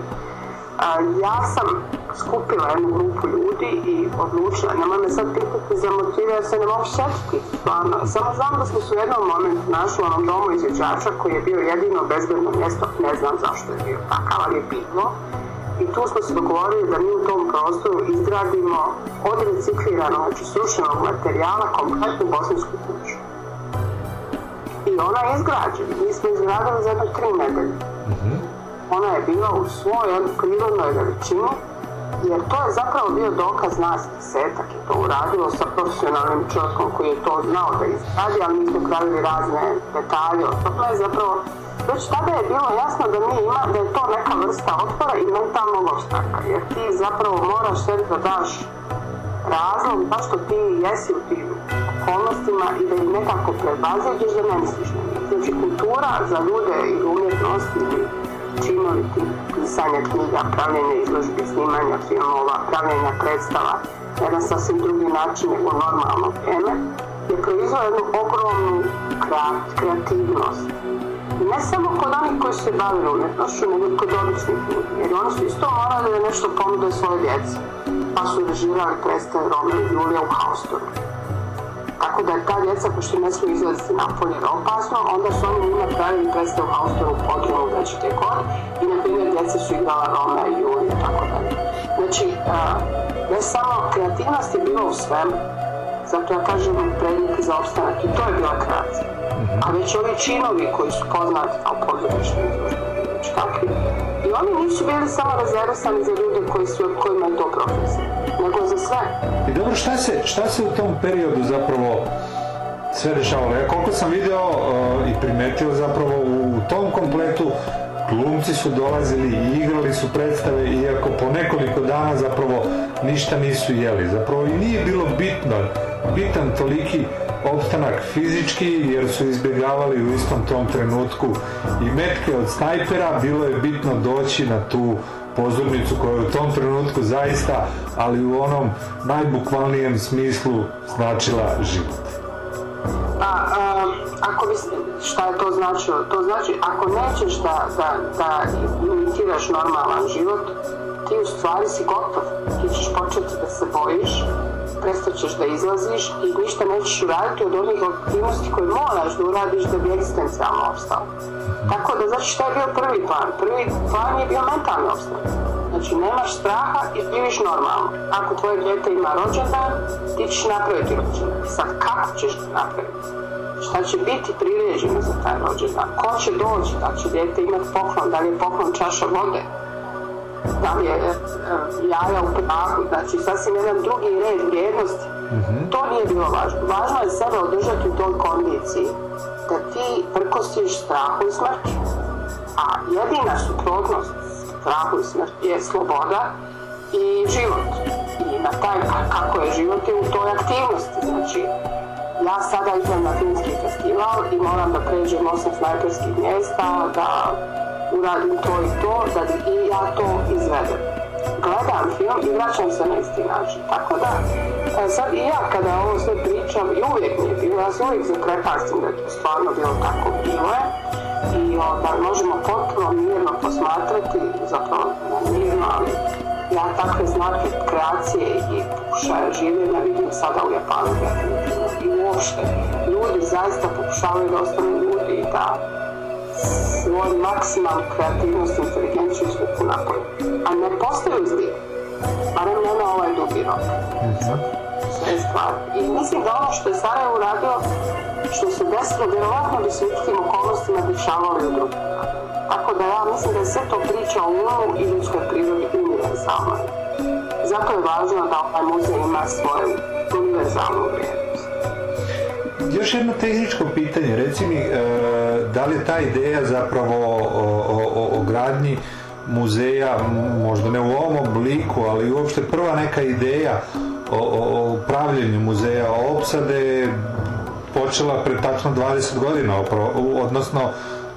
Speaker 8: A, ja sam skupila jednu grupu ljudi i odlučila, nemoj me sad pitati za motive, ja se ne mogu šetiti, stvarno. Samo znam da smo se u jednom momentu našli u onom domu izvođača koji je bio jedino bezbedno mjesto, ne znam zašto je bio takav, ali je bilo. I tu smo se dogovorili da mi u tom prostoru izgradimo od recikliranog, znači srušenog materijala kompletnu bosansku kuću. I ona je izgrađena. Mi smo izgradili za jedno tri nedelje. Ona je bila u svojoj prirodnoj veličini, jer to je zapravo bio dokaz nas desetak je to uradilo sa profesionalnim čovjekom koji je to znao da izgradi, ali mi smo pravili razne detalje od toga je zapravo već tada je bilo jasno da mi ima, da je to neka vrsta otpora i mentalnog opstanka, jer ti zapravo moraš sebi da daš razlog zašto ti jesi u tim okolnostima i da ih nekako prebaziđeš da ne misliš na. Znači kultura za ljude i umjetnost ili činovi ti pisanja knjiga, pravljenja izložbi, snimanja filmova, pravljenja predstava jedan sasvim drugi način nego normalno vrijeme, je proizvao jednu ogromnu krea- kreativnost. Ne samo kod onih koji se bavili umjetnošću, nego kod običnih ljudi. Jer oni su isto morali da nešto ponude svoje djeci. Pa su režirali predstave Romeo i Julija u Haustoru. Tako da ta djeca, pošto ne smiju izlaziti napolje jer je opasno, onda su oni njima pravili predstavu u Haustoru u podrumu već gdje god. I na primjer djeca su igrala Romeo i Julija i tako dalje. Znači, ne samo kreativnost je bila u svemu, zato ja kažem prednik za opstanak i to je bila kreacija. A već ovi činovi koji su poznati kao već kakvi. I oni nisu bili samo rezervisani za ljude koji su, kojima je to profesija, nego za sve.
Speaker 2: I dobro, šta se, šta se u tom periodu zapravo sve dešavalo? Ja koliko sam video uh, i primetio zapravo u, u tom kompletu glumci su dolazili i igrali su predstave iako po nekoliko dana zapravo ništa nisu jeli. Zapravo i nije bilo bitno, bitan toliki opstanak fizički jer su izbjegavali u istom tom trenutku i metke od snajpera, bilo je bitno doći na tu pozornicu koja je u tom trenutku zaista, ali u onom najbukvalnijem smislu značila život.
Speaker 8: A, a, ako bi, šta je to značilo? To znači, ako nećeš da, da, da imitiraš normalan život, ti u stvari si gotov. Ti ćeš početi da se bojiš, prestaćeš da izlaziš i ništa nećeš uraditi od onih aktivnosti koje moraš da uradiš da bi egzistencijalno opstao. Tako da, znači, šta je bio prvi plan? Prvi plan je bio mentalni opstanak. Znači, nemaš straha i živiš normalno. Ako tvoje djete ima rođendan, ti ćeš napraviti rođendan. Sad, kako ćeš ga napraviti? Šta će biti priređeno za taj rođendan? Ko će doći? Da će djete imati poklon? Da li je poklon čaša vode? Da li je e, jaja u prahu? Znači, sasvim jedan drugi red vrijednosti. To nije bilo važno. Važno je sebe održati u toj kondiciji da ti prkosiš strahu i smrću. A jedina suprotnost strahu i smrti je sloboda i život. I na taj, kako je život je u toj aktivnosti. Znači, ja sada idem na filmski festival i moram da pređem osam snajperskih mjesta, da uradim to i to, da i ja to izvedem. Gledam film i vraćam se na isti način. Tako da, e, sad i ja kada ovo sve pričam, i uvijek mi je bilo, ja se uvijek zaprepastim da je to stvarno bilo tako bilo je. I onda možemo potpuno mirno posmatrati, zapravo mirno, ali ja takve znake kreacije i pokušaja življenja vidim sada u Japanu definitivno. I uopšte, ljudi zaista pokušavaju da ostanu ljudi i da svoj maksimalnu kreativnost i inteligenciju izvuku napolje. A ne postaju zli. Barem ne na ovaj dugi rok. Sve je stvar. I mislim da ono što je Sarajevo uradio, što se desilo, vjerovatno bi se u istim okolnostima dešavalo i u drugim. Tako da ja mislim da je sve to priča o umu i ljudskoj prirodi univerzalno. Zato je važno da ovaj muzej ima svoju univerzalnu vrijednost.
Speaker 2: Još jedno tehničko pitanje, reci mi, e, da li je ta ideja zapravo o, o- o- gradnji muzeja, možda ne u ovom obliku, ali uopšte prva neka ideja o, o, upravljanju muzeja opsade počela pred tačno 20 godina, odnosno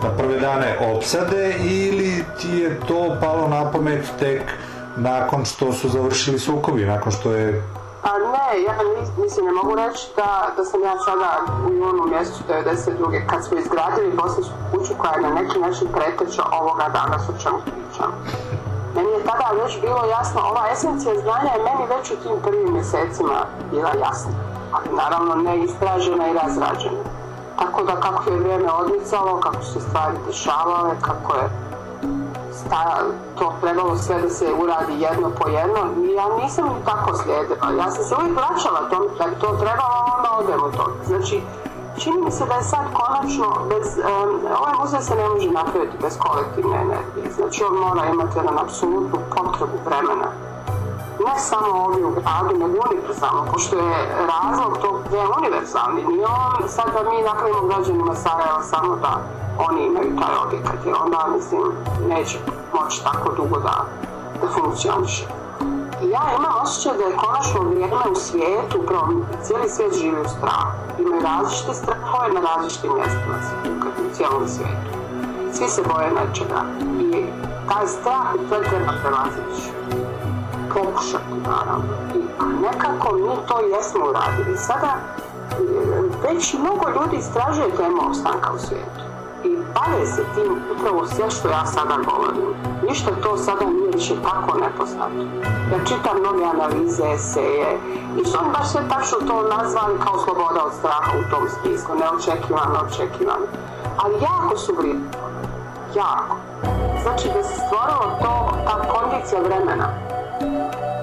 Speaker 2: na prve dane opsade ili ti je to palo na pamet tek nakon što su završili sukobi, nakon što je
Speaker 8: Pa ne, ja nis- mislim, ne mogu reći da, da sam ja sada u junu mjesecu 92. kad smo izgradili bosansku kuću koja je na neki način preteča ovoga danas o čemu pričam. Meni je tada već bilo jasno, ova esencija znanja je meni već u tim prvim mjesecima bila jasna, ali naravno ne istražena i razrađena. Tako da kako je vrijeme odmicalo, kako su stvari dešavale, kako je sta, to trebalo sve da se uradi jedno po jedno. Ja nisam ni tako slijedila. Ja sam se uvijek vraćala tom, da bi to trebalo, onda odemo to. Znači, čini mi se da je sad konačno, bez, em, ovaj muzej se ne može napraviti bez kolektivne energije. Znači, on mora imati jedan apsolutnu potrebu vremena. Ne samo ovdje u gradu, nego univerzalno, pošto je razlog da je univerzalni. Nije on sad da mi napravimo građanima Sarajeva samo da oni imaju taj objekat, jer onda, mislim, neće moći tako dugo da, da funkcioniše. I ja imam osjećaj da je konačno vrijeme u svijetu, upravo cijeli svijet živi u strahu. Imaju različite strahove na različitim mjestima u cijelom svijetu. Svi se boje nečega. I taj strah to treba prelaziti pokušati naravno. I nekako mi to jesmo uradili. Sada e, već mnogo ljudi istražuje temu opstanka u svijetu. I bave se tim upravo sve što ja sada govorim. Ništa to sada nije više tako nepoznato. Ja čitam mnoge analize, eseje i su oni baš sve tačno to nazvali kao sloboda od straha u tom smislu, neočekivano, očekivano. Ali jako su vrijedni. Jako. Znači da se stvorilo to, ta kondicija vremena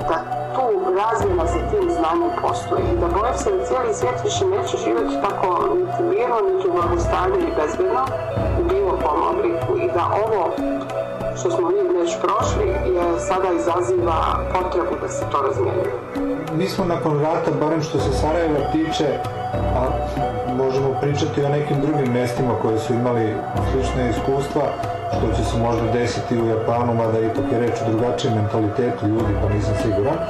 Speaker 8: da tu razmjena sa tim znanjem postoji da bojim se da cijeli svijet više neće živjeti tako niti mirno, niti u i bezbedno u bilo kom obliku i da ovo što smo mi već prošli je sada izaziva potrebu da se to razmjenjuje.
Speaker 2: mi smo nakon rata, barem što se Sarajeva tiče, a možemo pričati o nekim drugim mjestima koje su imali slične iskustva, što će se možda desiti u Japanu, mada ipak je reč o drugačijem mentalitetu ljudi, pa nisam siguran. E,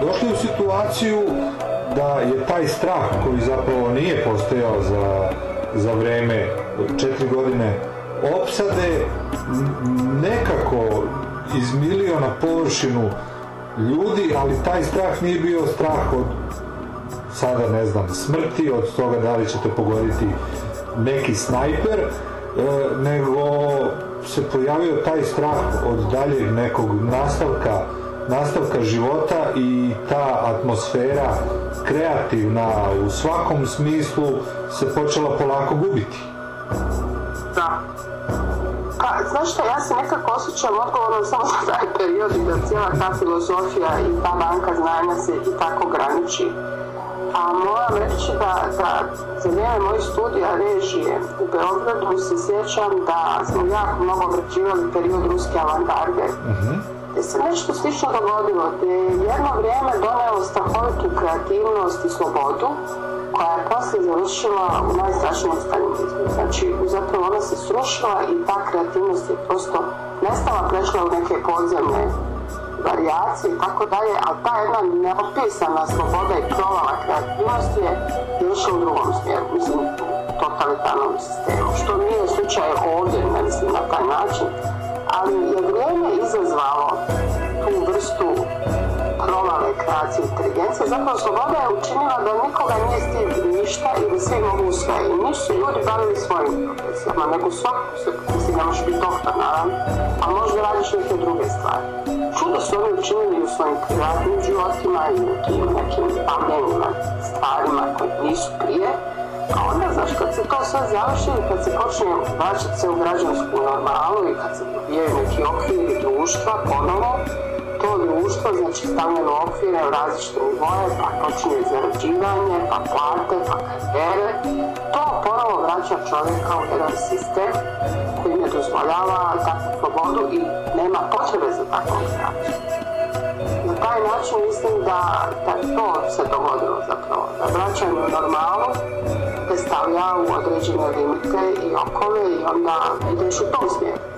Speaker 2: došli u situaciju da je taj strah koji zapravo nije postojao za, za vreme četiri godine opsade nekako izmilio na površinu ljudi, ali taj strah nije bio strah od sada ne znam smrti, od toga da li ćete pogoditi neki snajper, nego se pojavio taj strah od daljeg nekog nastavka nastavka života i ta atmosfera kreativna u svakom smislu se počela polako gubiti.
Speaker 8: Da. Pa, znaš šta, ja se nekako osjećam odgovorno samo za taj period i da cijela ta filozofija i ta banka znanja se i tako graniči. A moram reći da, da za vrijeme mojih studija režije u Beogradu se sjećam da smo jako mnogo obrađivali period ruske avangarde. Gdje se nešto slično dogodilo, gdje je jedno vrijeme doneo strahovitu kreativnost i slobodu, koja je poslije završila u najstrašnijem stalinizmu. Znači, zapravo ona se srušila i ta kreativnost je prosto nestala, prešla u neke podzemne
Speaker 11: varijacije i tako dalje, ali ta jedna neopisana sloboda i provala kreativnost je išla u drugom smjeru, mislim, totalitarnom sistemu, što nije slučaj ovdje, mislim na taj način, ali je vrijeme izazvalo tu vrstu provale kreacije inteligencije, zapravo sloboda je učinila da nikoga nije stid ništa i da svi mogu sve. I nisu ljudi bavili svojim profesijama, nego svaku se, mislim, ne možeš biti doktor, naravno, a možda radiš neke druge stvari. Čudo su oni učinili u svojim privatnim životima i u nekim bavljenjima, stvarima koje nisu prije, a onda, znaš, kad se to sve završi i kad se počne vraćati se u građansku normalu i kad se dobijaju neki okviri društva ponovo, to društvo, znači stavljeno okvire u različite nivoje, pa počinje zarađivanje, pa plate, pa karijere, to ponovo vraća čovjeka u jedan sistem koji ne dozvoljava takvu slobodu i nema potrebe za takvom kraću. Na taj način mislim da, da to se dogodilo zapravo, da vraćanje u te stavlja u određene limite i okove i onda ideš u tom smjeru.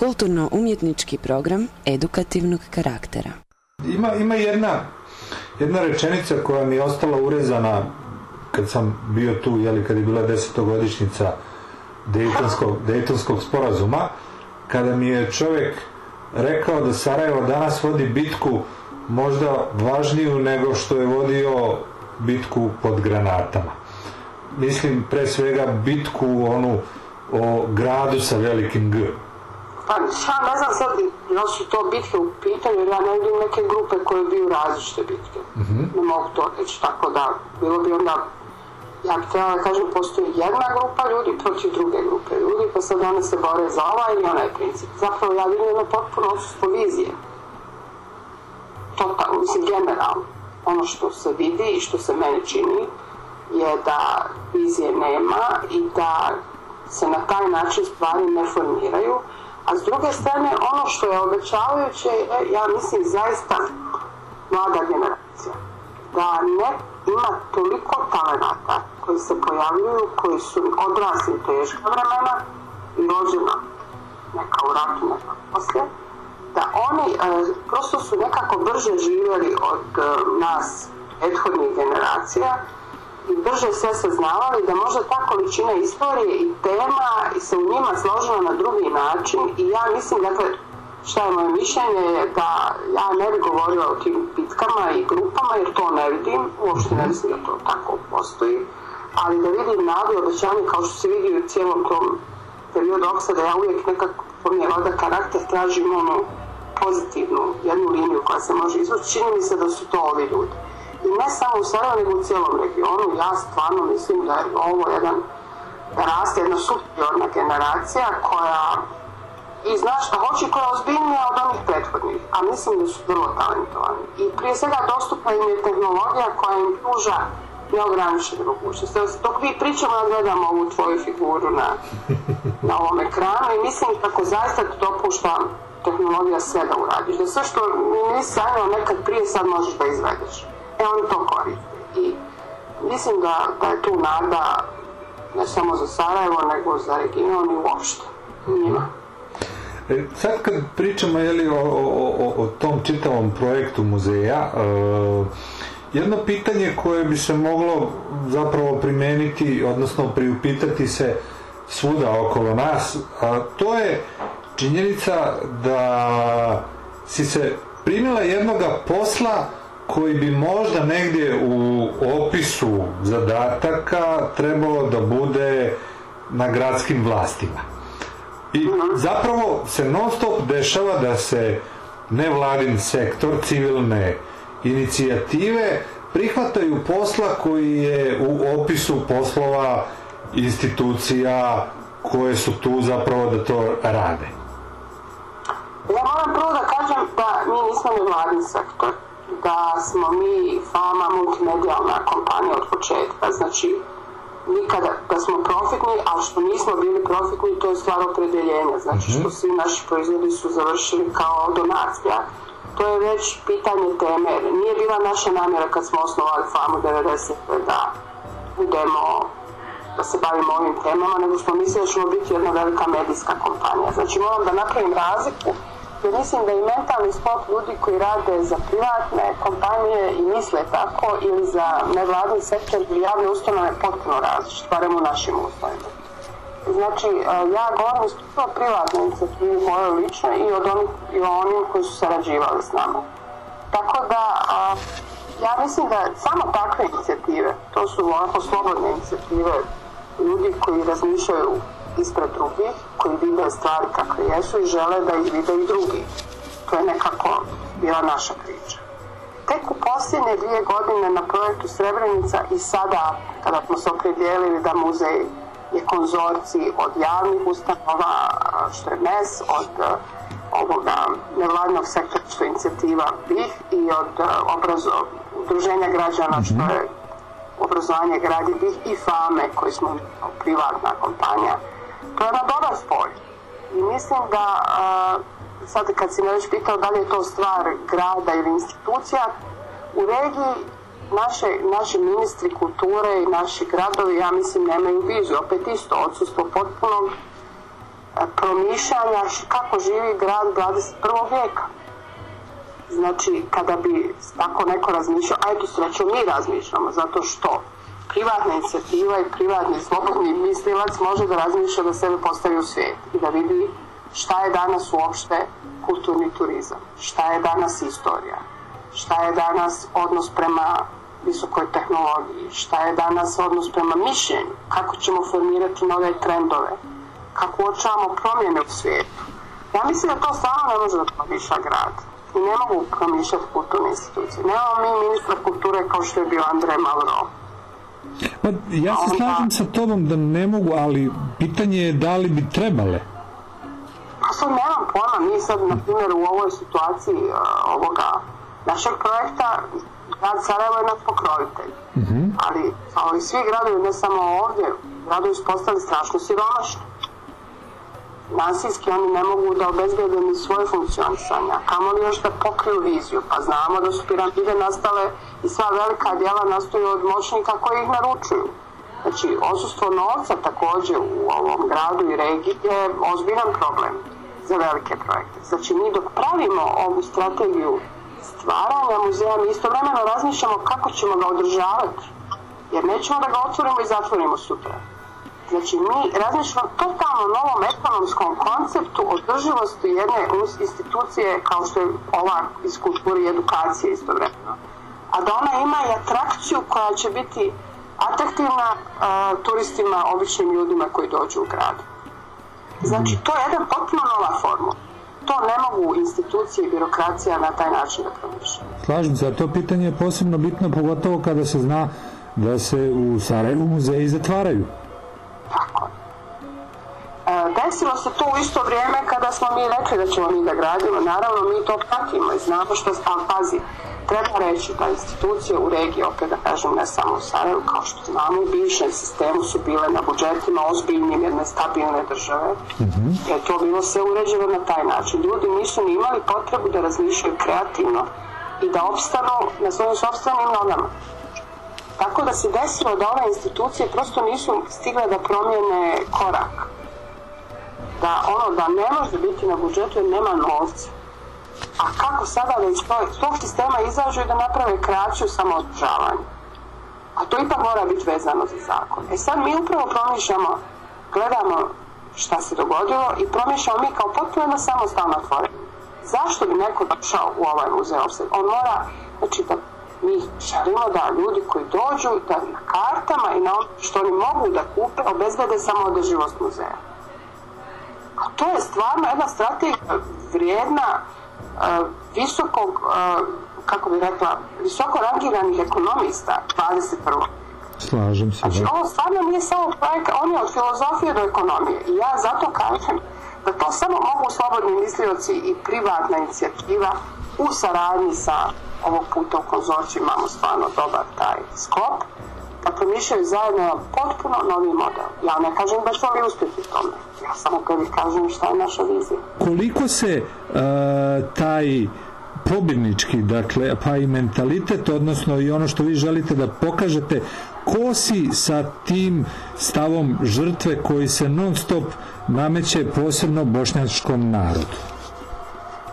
Speaker 12: Kulturno-umjetnički program edukativnog karaktera.
Speaker 2: Ima, ima jedna, jedna rečenica koja mi je ostala urezana kad sam bio tu, jeli, kad je bila desetogodišnjica Dejtonskog, Dejtonskog sporazuma, kada mi je čovjek rekao da Sarajevo danas vodi bitku možda važniju nego što je vodio bitku pod granatama. Mislim pre svega bitku onu o gradu sa velikim G.
Speaker 8: Pa ja ne znam sad da su to bitke u pitanju, jer ja ne vidim neke grupe koje biju različite bitke. Ne mogu to reći, tako da bilo bi onda, ja bih trebala da kažem, postoji jedna grupa ljudi protiv druge grupe ljudi, pa sad one se bore za ovaj ili onaj princip. Zapravo ja vidim jedno potpuno odsustvo vizije. Totalno, mislim, generalno. Ono što se vidi i što se meni čini je da vizije nema i da se na taj način stvari ne formiraju, a s druge strane ono što je obećavajuće je, ja mislim, zaista mlada generacija. Da ne ima toliko talenata koji se pojavljuju, koji su odrasli teška vremena i rođena neka u ratu, neka poslije, da oni e, prosto su nekako brže živjeli od e, nas prethodnih generacija brže sve saznavali da možda ta količina istorije i tema se u njima složila na drugi način i ja mislim, dakle, šta je moje mišljenje je da ja ne bi govorila o tim bitkama i grupama jer to ne vidim, uopšte ne mislim da to tako postoji, ali da vidim nadu i obećanje kao što se vidi u cijelom tom periodu opsada, ja uvijek nekako po mi je valjda karakter tražim onu pozitivnu jednu liniju koja se može izvući, čini mi se da su to ovi ljudi. I ne samo u Sarajevu, nego u cijelom regionu. Ja stvarno mislim da je ovo jedan, da raste jedna superiorna generacija koja i zna šta hoće koja je ozbiljnija od onih prethodnih, a mislim da su vrlo talentovani. I prije svega dostupna im je tehnologija koja im pruža neograničene mogućnosti. Dok mi pričamo, ja gledam ovu tvoju figuru na, na ovom ekranu i mislim kako zaista dopušta tehnologija sve da uradiš. Da sve što nisi sanjao nekad prije, sad možeš da izvedeš. E, oni to koriste. I mislim da, da je tu nada ne samo za Sarajevo, nego za region i uopšte. Njima.
Speaker 2: E, Sad kad pričamo jeli, o, o, o, tom čitavom projektu muzeja, e, jedno pitanje koje bi se moglo zapravo primeniti, odnosno priupitati se svuda okolo nas, a to je činjenica da si se primila jednoga posla koji bi možda negdje u opisu zadataka trebalo da bude na gradskim vlastima. I zapravo se non stop dešava da se nevladin sektor, civilne inicijative prihvataju posla koji je u opisu poslova institucija koje su tu zapravo da to rade.
Speaker 8: Ja moram prvo da kažem da mi nismo nevladin sektor, da smo mi fama multimedijalna kompanija od početka, znači nikada da smo profitni, ali što nismo bili profitni to je stvar opredeljenja, znači što svi naši proizvodi su završili kao donacija. To je već pitanje teme. Nije bila naša namjera kad smo osnovali famu 90. da budemo da se bavimo ovim temama, nego smo mislili da ćemo biti jedna velika medijska kompanija. Znači moram da napravim razliku, jer mislim da i mentalni sport ljudi koji rade za privatne kompanije i misle tako ili za nevladni sektor ili javne ustanove potpuno različit, barem u našim uslovima. Znači, e, ja govorim isključivo o privatnoj inicijativi moje lično i od onih, i o onim koji su sarađivali s nama. Tako da, ja mislim da samo takve inicijative, to su ovako slobodne inicijative ljudi koji razmišljaju ispred drugih, koji vide stvari kakve jesu i žele da ih vide i drugi. To je nekako bila naša priča. Tek u posljednje dvije godine na projektu Srebrenica i sada, kada smo se opredijelili da muzej je konzorcij od javnih ustanova, što je MES, od eh, ovoga nevladnog sektora, što je inicijativa BIH i od eh, obrazo, udruženja građana, što je obrazovanje gradi BIH i FAME, koji smo privatna kompanija. To je na dobar spolj. I mislim da sad kad si me već pitao da li je to stvar grada ili institucija, u regiji naše, naši ministri kulture i naši gradovi, ja mislim, nemaju viziju. Opet isto, odsustvo potpunog e, promišljanja kako živi grad 21. vijeka. Znači, kada bi tako neko razmišljao, a eto srećom mi razmišljamo, zato što privatna inicijativa i privatni slobodni mislilac može da razmišlja da sebe postavi u svijet i da vidi šta je danas uopšte kulturni turizam, šta je danas istorija, šta je danas odnos prema visokoj tehnologiji, šta je danas odnos prema mišljenju, kako ćemo formirati nove trendove, kako uočavamo promjene u svijetu. Ja mislim da to stvarno ne može da promišlja grad i ne mogu promišljati kulturne institucije. Nemamo mi ministra kulture kao što je bio Andrej Malraux.
Speaker 13: Pa, ja se slažem sa tobom da ne mogu, ali pitanje je da li bi trebale.
Speaker 8: Pa sad nemam pojma, mi sad, na primjer, u ovoj situaciji uh, ovoga našeg projekta, grad Sarajevo je naš pokrovitelj. Ali, kao i svi gradovi, ne samo ovdje, gradovi su postali strašno siromašni. Finansijski oni ne mogu da obezbede ni svoje funkcionisanje, a kamoli još da pokriju viziju. Pa znamo da su piramide nastale i sva velika djela nastaju od moćnika koji ih naručuju. Znači, odsustvo novca također u ovom gradu i regiji je ozbiljan problem za velike projekte. Znači, mi dok pravimo ovu strategiju stvaranja muzeja, mi istovremeno razmišljamo kako ćemo ga održavati. Jer nećemo da ga otvorimo i zatvorimo sutra. Znači, mi razmišljamo totalno novom ekonomskom konceptu održivosti jedne institucije kao što je ova iz kulture i edukacije istovremeno. A da ona ima i atrakciju koja će biti atraktivna a, turistima, običnim ljudima koji dođu u grad. Znači, to je jedna potpuno nova formula. To ne mogu institucije i birokracija na taj način da promišljaju.
Speaker 13: Slažem se, a to pitanje je posebno bitno, pogotovo kada se zna da se u Sarajevu muzeji zatvaraju.
Speaker 8: E, Desilo se to u isto vrijeme kada smo mi rekli da ćemo mi da gradimo. Naravno, mi to pratimo i znamo što ali pazi. Treba reći da institucije u regiji, opet da kažem ne samo u Sarajevu, kao što znamo, u bivšem sistemu su bile na budžetima ozbiljnim jedne stabilne države. Jer je to bilo sve uređeno na taj način. Ljudi nisu ni imali potrebu da razmišljaju kreativno i da opstanu na svojim sobstvenim nogama. Tako da se desilo da ove institucije prosto nisu stigle da promijene korak da ono da ne može biti na budžetu jer nema novca. A kako sada da iz tog- sistema izađu i da naprave kraću samoodržavanje? A to ipak mora biti vezano za zakon. E sad mi upravo promišljamo, gledamo šta se dogodilo i promišljamo mi kao potpuno samostalna tvorenja. Zašto bi neko došao u ovaj muzej? On mora, znači da mi želimo da ljudi koji dođu, da na kartama i na ono što oni mogu da kupe, obezbede samo održivost muzeja. A to je stvarno jedna strategija vrijedna e, visokog, e, kako bi rekla, visoko rangiranih ekonomista 21.
Speaker 13: Slažem se.
Speaker 8: Znači, ovo stvarno nije samo projekat, on je od filozofije do ekonomije. I ja zato kažem da to samo mogu slobodni mislioci i privatna inicijativa u saradnji sa ovog puta u konzorciju imamo stvarno dobar taj sklop, da promišljaju zajedno jedan potpuno novi model. Ja ne kažem da će oni uspjeti u tome. Ja samo kad kažem šta je naša vizija.
Speaker 13: Koliko se e, taj pobjednički, dakle, pa i mentalitet, odnosno i ono što vi želite da pokažete, kosi sa tim stavom žrtve koji se non stop nameće posebno bošnjačkom narodu?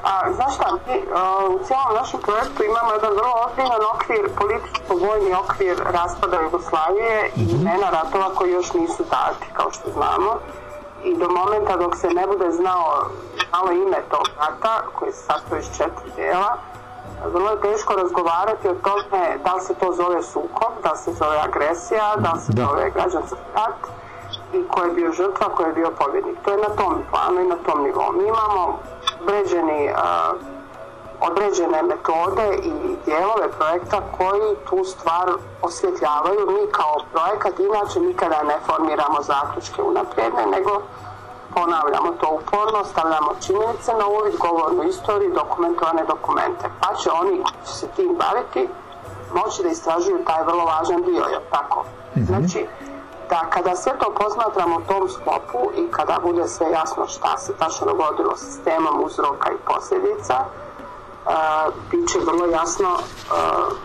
Speaker 8: A, znaš šta, mi u cijelom našem projektu imamo jedan vrlo ozbiljan okvir, političko-vojni okvir raspada Jugoslavije i imena ratova koji još nisu dati, kao što znamo. i do momenta dok se ne bude znao malo ime tog rata koji se sastoji iz četiri dijela vrlo je teško razgovarati o tome da li se to zove sukob, da li se zove agresija, da li se
Speaker 13: Da.
Speaker 8: zove građanski rat i ko je bio žrtva, ko je bio pobjednik. To je na tom planu i na tom nivou. Mi imamo određeni, a, određene metode i dijelove projekta koji tu stvar osvjetljavaju. Mi kao projekat inače nikada ne formiramo zaključke unaprijed, nego ponavljamo to uporno, stavljamo činjenice na uvid, govornu istoriju, dokumentovane dokumente. Pa će oni koji će se tim baviti moći da istražuju taj vrlo važan dio, jel tako? Znači, da kada sve to posmatramo u tom sklopu i kada bude sve jasno šta se tačno dogodilo s sistemom uzroka i posljedica, uh, bit će vrlo jasno uh,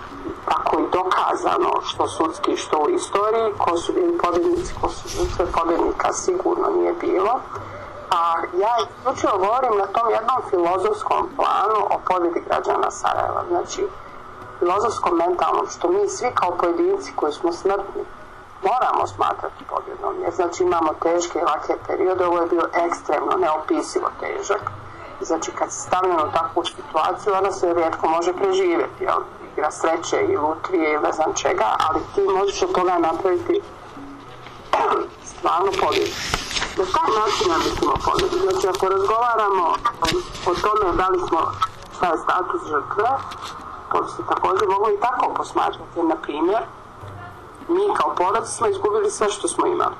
Speaker 8: tako i dokazano što sudski, što u istoriji, ko su bili pobjednici, ko su žrtve pobjednika sigurno nije bilo. A ja isključivo govorim na tom jednom filozofskom planu o pobjedi građana Sarajeva. Znači, filozofskom mentalnom, što mi svi kao pojedinci koji smo smrtni, moramo smatrati pobjedom. Jer znači imamo teške i lake periode, ovo je bio ekstremno, neopisivo težak. Znači kad se stavljamo u takvu situaciju, onda se rijetko može preživjeti. Jel? Igra sreće i lutrije i ne znam čega, ali ti možeš od toga napraviti stvarno pobjedu. Na taj način ja mislimo pobjedu. Znači ako razgovaramo o tome da li smo, šta je status žrtve, to se također moglo i tako posmatrati. Na primjer, mi kao porodice smo izgubili sve što smo imali.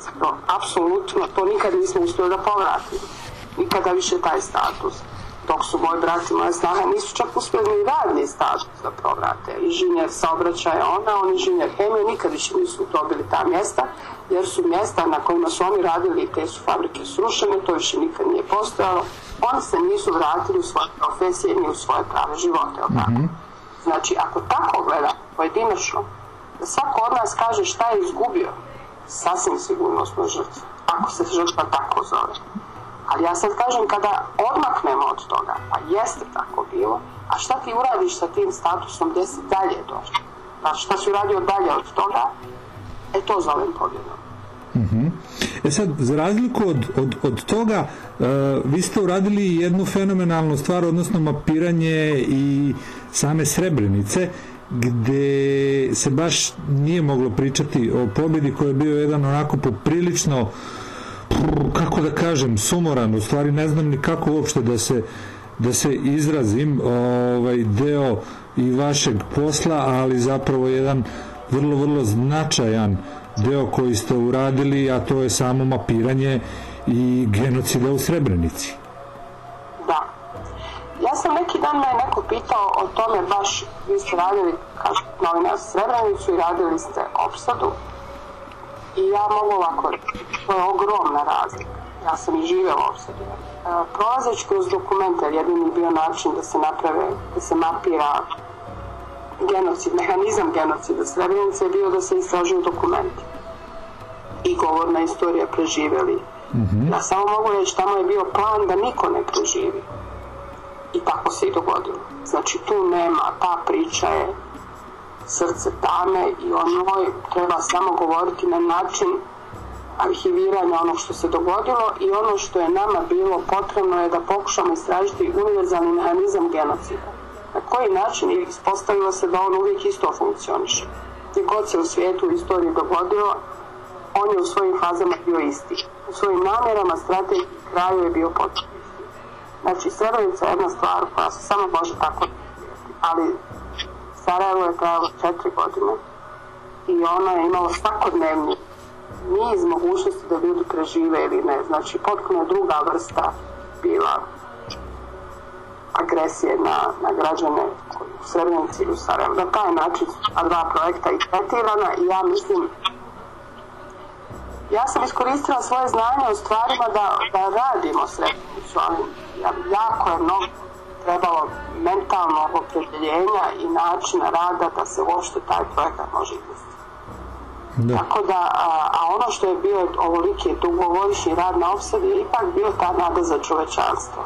Speaker 8: Zato, apsolutno, to nikad nismo uspjeli da povratimo. Nikada više taj status. Dok su moji brat i moja snaga nisu čak uspjeli ni radni status da povrate. Inženjer saobraćaja ona, on inženjer hemije, nikad više nisu dobili ta mjesta, jer su mjesta na kojima su oni radili i te su fabrike srušene, to više nikad nije postojalo. Oni se nisu vratili u svoje profesije ni u svoje prave živote. jel tako? Znači, ako tako gleda pojedinačno, svako od nas kaže šta je izgubio, sasvim sigurno smo žrtve. Ako se žrtva tako zove. Ali ja sad kažem kada odmaknemo od toga, a jeste tako bilo, a šta ti uradiš sa tim statusom gdje si dalje došao? Pa šta si uradio dalje od toga, e to zovem pobjedom.
Speaker 13: Mhm. E sad, za razliku od, od, od toga, e, vi ste uradili jednu fenomenalnu stvar, odnosno mapiranje i same Srebrenice, gde se baš nije moglo pričati o pobjedi koji je bio jedan onako poprilično kako da kažem, sumoran, u stvari ne znam ni kako uopšte da se da se izrazim ovaj deo i vašeg posla, ali zapravo jedan vrlo, vrlo značajan deo koji ste uradili, a to je samo mapiranje i genocida u Srebrenici.
Speaker 8: Da. Ja sam neki dan me neko pitao o tome baš, vi ste radili, kažu novinar Srebrenicu i radili ste opsadu. I ja mogu ovako reći, to je ogromna razlika. Ja sam i živjela opsadu. E, prolazeći kroz dokumente, jedini je bio način da se naprave, da se mapira genocid, mehanizam genocida Srebrenice je bio da se istražuju dokumenti i govorna istorija preživjeli. Ja samo mogu reći, tamo je bio plan da niko ne preživi. I tako se i dogodilo. Znači tu nema, ta priča je srce tame i o njoj treba samo govoriti na način arhiviranja onog što se dogodilo i ono što je nama bilo potrebno je da pokušamo istražiti univerzalni mehanizam genocida. Na koji način i ispostavilo se da on uvijek isto funkcioniše. Gdje god se u svijetu u istoriji dogodilo, on je u svojim fazama bio isti. U svojim namjerama, strategiji kraju je bio isti. Znači, Srebrenica je jedna stvar koja se samo može tako ali Sarajevo je trajalo četiri godine i ono je imalo svakodnevni niz mogućnosti da ljudi prežive ili ne. Znači, potpuno druga vrsta bila agresije na, na građane u Srebrenici i u Sarajevu. Na taj način su dva projekta i tretirana i ja mislim ja sam iskoristila svoje znanje o stvarima da, da radimo Srebrenicu, ali jako je mnogo trebalo mentalnog opredjeljenja i načina rada da se uopšte taj projekat može izvesti.
Speaker 13: Da.
Speaker 8: Tako da, a, a ono što je bio ovoliki dugogodišnji rad na opsadi je ipak bio ta nada za čovečanstvo.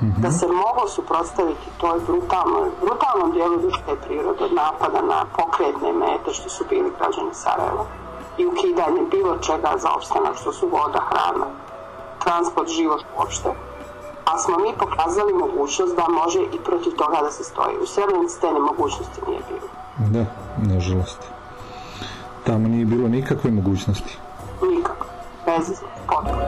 Speaker 8: Da se moglo suprotstaviti toj brutalnoj, brutalnom dijelu ljudske prirode od napada na pokretne mete što su bili građani Sarajeva i ukidanje bilo čega za opstanak što su voda, hrana
Speaker 6: transport, život uopšte. A smo mi pokazali mogućnost da može i protiv toga da se stoji. U Srebrenici te nemogućnosti nije bilo.
Speaker 2: Da, nažalost. Tamo nije bilo nikakve mogućnosti.
Speaker 6: Nikako. Bez potpuno.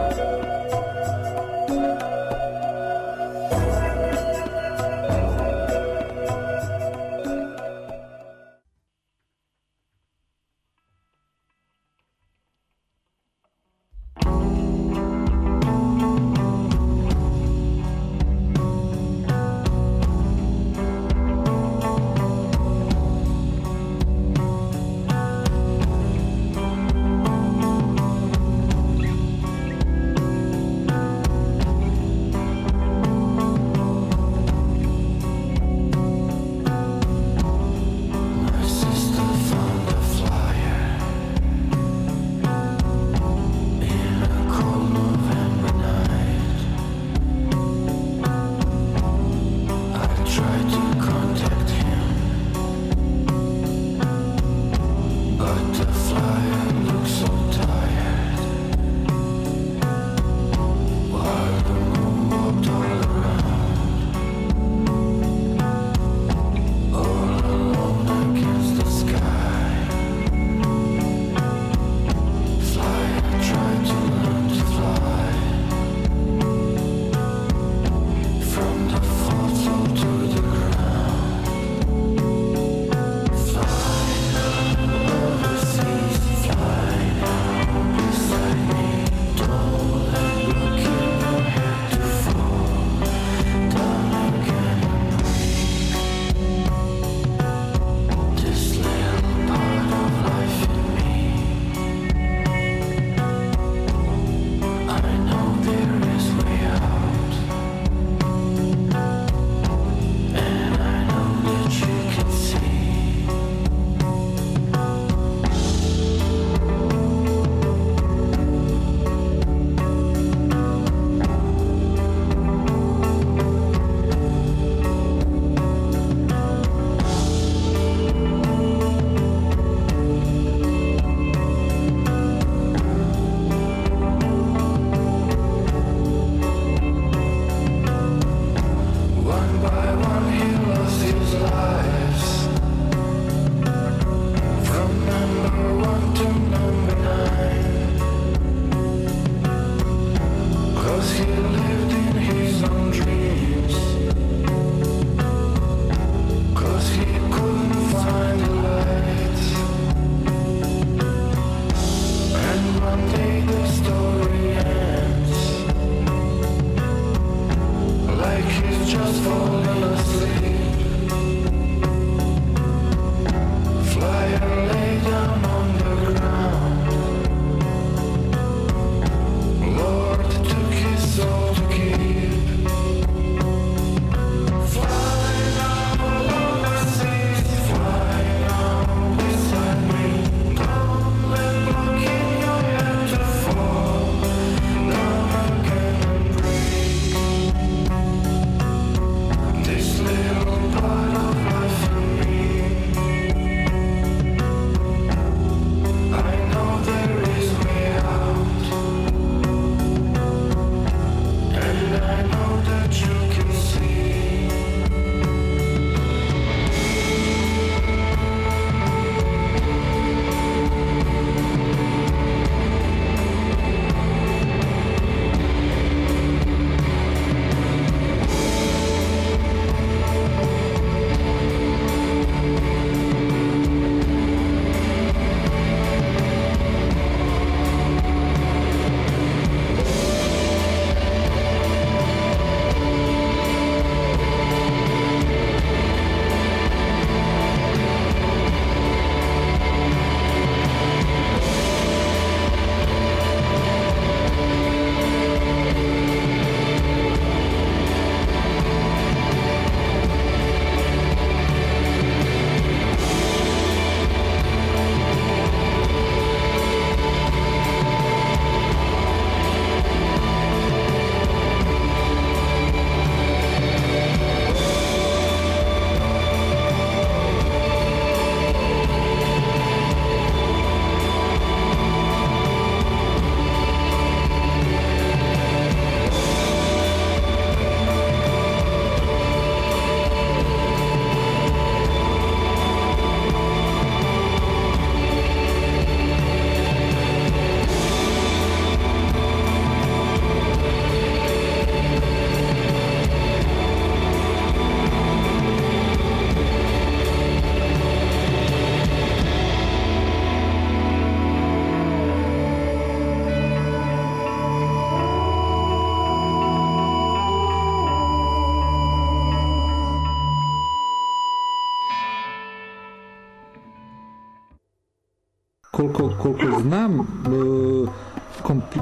Speaker 2: Znam, e,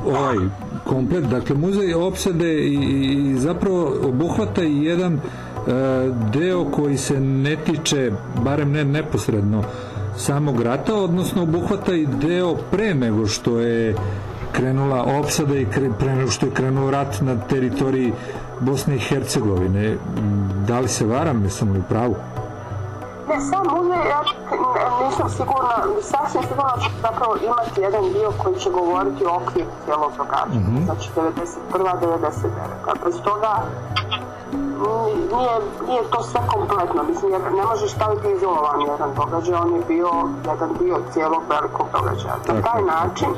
Speaker 2: ovaj komplet, dakle muzej opsade i, zapravo obuhvata i jedan e, deo koji se ne tiče, barem ne neposredno, samog rata, odnosno obuhvata i deo pre nego što je krenula opsada i kre, pre nego što je krenuo rat na teritoriji Bosne i Hercegovine. Da li se varam, jesam li u pravu?
Speaker 8: Ne, sam muzej, ja nisam sigurna, sasvim sigurno će zapravo imati jedan dio koji će govoriti o okviru cijelog događanja,
Speaker 2: Mhm.
Speaker 8: znači 91. 99. Bez toga ni- nije, nije to sve kompletno, mislim, jer ne možeš staviti izolovan jedan događaj, on je bio jedan dio cijelog velikog događaja. Na taj način,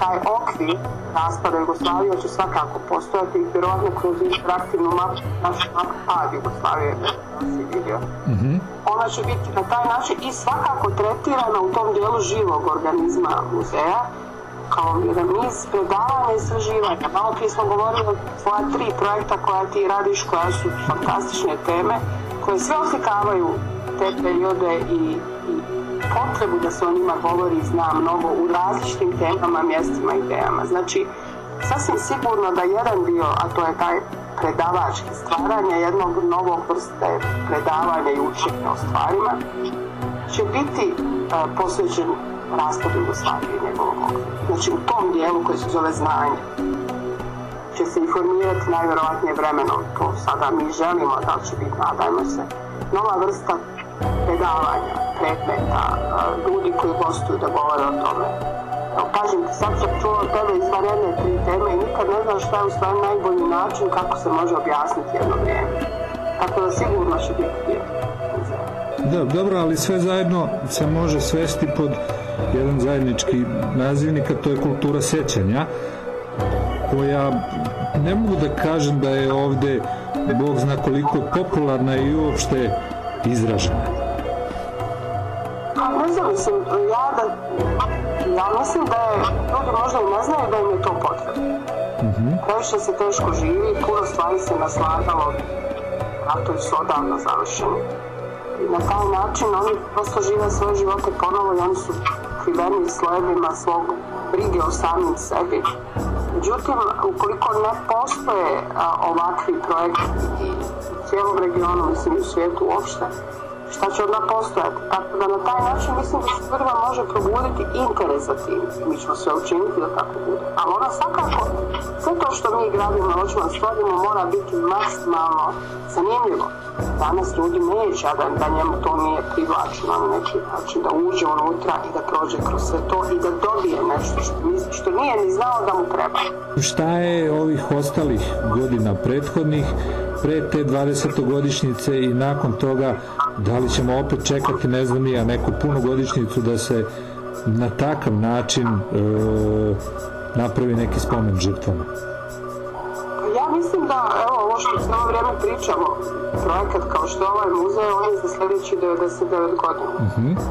Speaker 8: taj okvir raspada Jugoslavije će svakako postojati i vjerovatno kroz interaktivnu mapu, našu mapu pad Jugoslavije, vidio ona će biti na taj način i svakako tretirana u tom dijelu živog organizma muzeja kao jedan niz predavanja i istraživanja. Malo prije smo govorili o tvoja tri projekta koja ti radiš, koja su fantastične teme, koje sve oslikavaju te periode i potrebu da se o njima govori zna mnogo u različitim temama, mjestima i idejama. Znači, sasvim sigurno da jedan dio, a to je taj predavački stvaranja jednog novog vrste predavanja i učenja o stvarima, će biti e, posvećen raspadu Jugoslavije i njegovog. Znači u tom dijelu koji se zove znanje će se informirati najvjerojatnije vremenom, to sada mi želimo, da će biti, nadajmo se, nova vrsta predavanja, predmeta, ljudi koji gostuju da govore o tome. Kažem ti, sad sam čula od tebe tri teme i nikad ne znam šta je u stvari najbolji način kako se može objasniti jedno vrijeme. Tako da sigurno će biti dio.
Speaker 2: Da, dobro, ali sve zajedno se može svesti pod jedan zajednički nazivnik, a to je kultura sećanja, koja ne mogu da kažem da je ovde Bog zna koliko popularna i uopšte izražena.
Speaker 8: A ne znam, mislim, ja da, ja mislim da je, ljudi možda i ne znaju da im je to potrebno. Previše se teško živi, puno stvari se naslagalo, ratovi su odavno završeni. I na taj način oni prosto žive svoje živote ponovo i oni su kriveni slojevima svog brige o samim sebi. Međutim, ukoliko ne postoje a, ovakvi projekti i cijelom regionu, mislim u svijetu uopšte, šta će onda postojati? Tako da na taj način mislim da se prva može probuditi interes za tim. Mi ćemo sve učiniti da tako bude. Ali ona svakako, sve to što mi gradimo, hoćemo stvorimo, mora biti maksimalno zanimljivo. Danas ljudi neće, a da, da njemu to nije privlačno na neki način, da uđe unutra i da prođe kroz sve to i da dobije nešto što, što nije ni znao da mu treba.
Speaker 2: Šta je ovih ostalih godina prethodnih, pre te 20-godišnjice i nakon toga, da li ćemo opet čekati, ne znam ja, neku punu godišnjicu da se na takav način e, napravi neki spomen žrtvama?
Speaker 8: Ja mislim da, evo, ovo što cijelo vrijeme pričamo, projekat kao što ovaj muzej, on je za sljedeći 99 godina.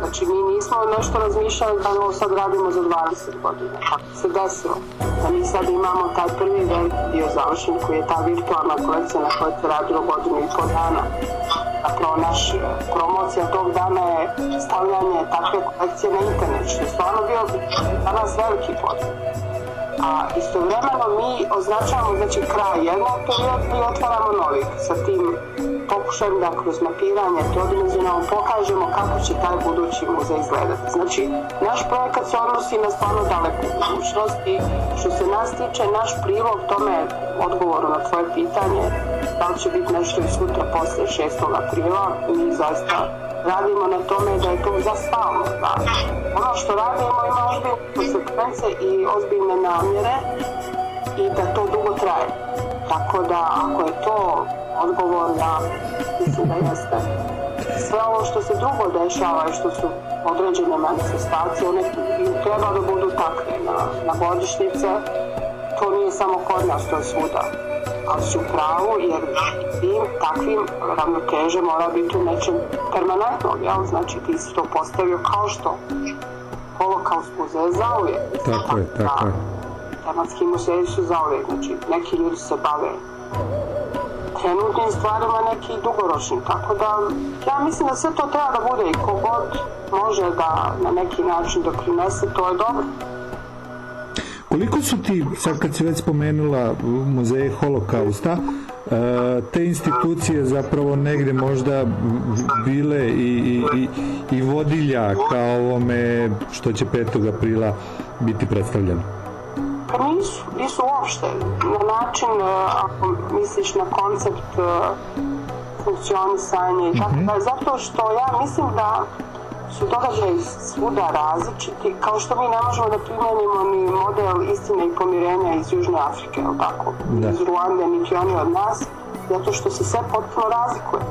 Speaker 8: Znači, mi nismo nešto razmišljali da ovo sad radimo za 20 godina. Kako se desilo? Da mi sad imamo taj prvi veliki dio završen koji je ta virtualna kolekcija na kojoj se radilo godinu i pol dana. Zapravo naš e, promocija tog dana je stavljanje takve kolekcije na internet, što je stvarno bio za nas veliki poziv a istovremeno mi označavamo znači kraj jednog perioda i otvaramo novi sa tim pokušajem da kroz mapiranje trodimenzionalno pokažemo kako će taj budući muzej izgledati. Znači, naš projekat se odnosi na stvarno daleku budućnost i što se nas tiče, naš prilog tome odgovoru na tvoje pitanje, da li će biti nešto i sutra poslije 6. aprila, mi zaista radimo na tome da je to za stalno. Ono što radimo ima ozbiljne konsekvence i ozbiljne namjere i da to dugo traje. Tako da ako je to odgovor, ja mislim da jeste. Sve ovo što se drugo dešava i što su određene manifestacije, one treba da budu takve na, na godišnjice. To nije samo kod nas, to je svuda. Ali su pravu jer tim takvim ravnoteže mora biti u nečem permanentnog, jel? Znači ti si to postavio kao što holokaust muzej zauvijek.
Speaker 2: Tako je, tako je.
Speaker 8: Tematski muzeji su zauvijek, znači neki ljudi se bave trenutnim stvarima, neki i dugoročnim. Tako da, ja mislim da sve to treba da bude i kogod može da na neki način doprinese, to je dobro.
Speaker 2: Koliko su ti, sad kad si već spomenula muzeje holokausta, e, te institucije zapravo negde možda bile i, i, i vodilja kao ovome što će 5. aprila biti predstavljeno?
Speaker 8: Pa nisu, nisu uopšte. Na način, e, ako misliš na koncept e, funkcionisanja i tako dalje, zato što ja mislim da su događaji svuda različiti, kao što mi ne možemo da primenimo ni model istine i pomirenja iz Južne Afrike, tako?
Speaker 2: Da.
Speaker 8: Iz Ruande, niti oni od nas, zato što se sve potpuno razlikuje.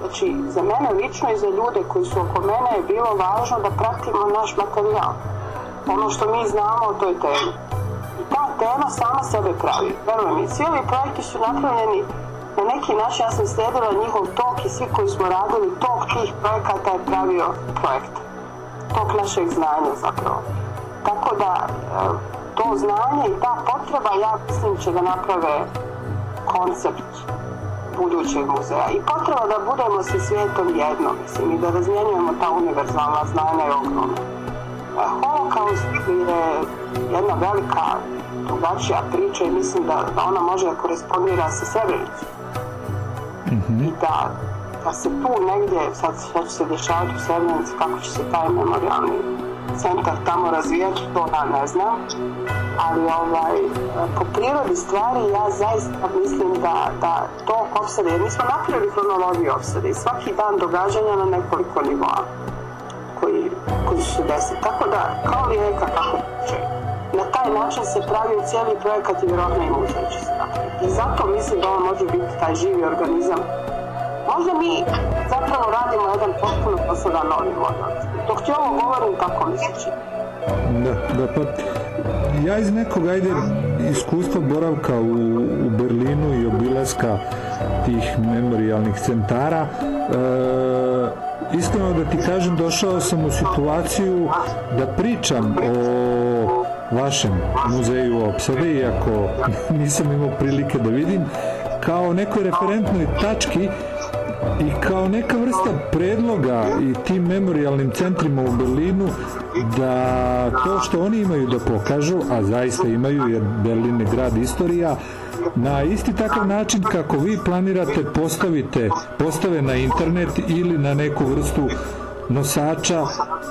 Speaker 8: Znači, za mene lično i za ljude koji su oko mene je bilo važno da pratimo naš materijal. Ono što mi znamo o toj temi. I ta tema sama sebe pravi. Verujem mi, cijeli projekti su napravljeni na neki način, ja sam slijedila njihov tok i svi koji smo radili, tok tih projekata je pravio projekt. Tok našeg znanja zapravo. Tako da, e, to znanje i ta potreba, ja mislim, će da naprave koncept budućeg muzeja. I potreba da budemo sa svijetom jedno, mislim, i da razmjenjujemo ta univerzalna znanja je ogromna. E, Holokaust je jedna velika drugačija priča i mislim da, da ona može da korespondira sa Srebrenicom. I da, da se tu negdje, sad što će se dešavati u Srebrenici, kako će se taj memorialni centar tamo razvijati, to ja ne znam. Ali ovaj, po prirodi stvari ja zaista mislim da, da to opsade, jer mi smo napravili kronologiju opsade i svaki dan događanja na nekoliko nivoa koji, koji su se desili. Tako da, kao li reka kako će, na taj način se pravio cijeli projekat i vjerojatno i. I zato mislim da ovo može biti taj živi organizam. Možda mi zapravo radimo jedan potpuno posadan novi model. Dok ti ovo govorim, tako mi se.
Speaker 2: Da, da, pa ja iz nekog, ajde, iskustva boravka u, u Berlinu i obilaska tih memorialnih centara, e, iskreno da ti kažem, došao sam u situaciju da pričam o vašem muzeju opsade, iako nisam imao prilike da vidim, kao nekoj referentnoj tački i kao neka vrsta predloga i tim memorialnim centrima u Berlinu da to što oni imaju da pokažu, a zaista imaju jer Berlin je grad istorija, na isti takav način kako vi planirate postavite, postave na internet ili na neku vrstu nosača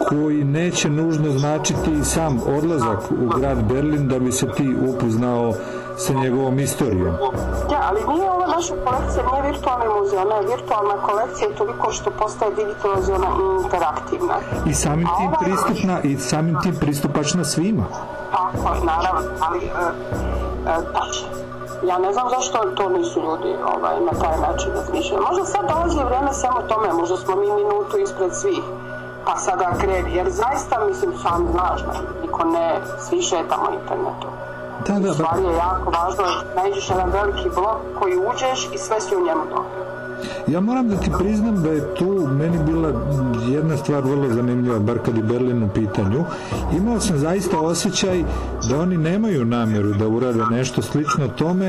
Speaker 2: koji neće nužno značiti sam odlazak u grad Berlin da bi se ti upoznao sa njegovom istorijom.
Speaker 8: Ja, ali nije ova naša kolekcija, nije virtualni muzej, ona je virtualna kolekcija toliko što postaje digitalizovana i interaktivna.
Speaker 2: I samim tim pristupna i samim tim pristupačna svima.
Speaker 8: Tako naravno, ali e, e, tačno. Ja ne znam zašto to nisu ljudi ovaj, na taj način razmišljali. Možda sad dolazi vrijeme samo tome, možda smo mi minutu ispred svih, pa sada kreni. Jer zaista, mislim, sam znaš, niko ne, svi šetamo internetom.
Speaker 2: Da, da, da.
Speaker 8: Stvari je jako važno, da nađeš jedan veliki blok koji uđeš i sve si u njemu dobro.
Speaker 2: Ja moram da ti priznam da je tu meni bila jedna stvar vrlo zanimljiva, bar kad je Berlin u pitanju. Imao sam zaista osjećaj da oni nemaju namjeru da urade nešto slično tome,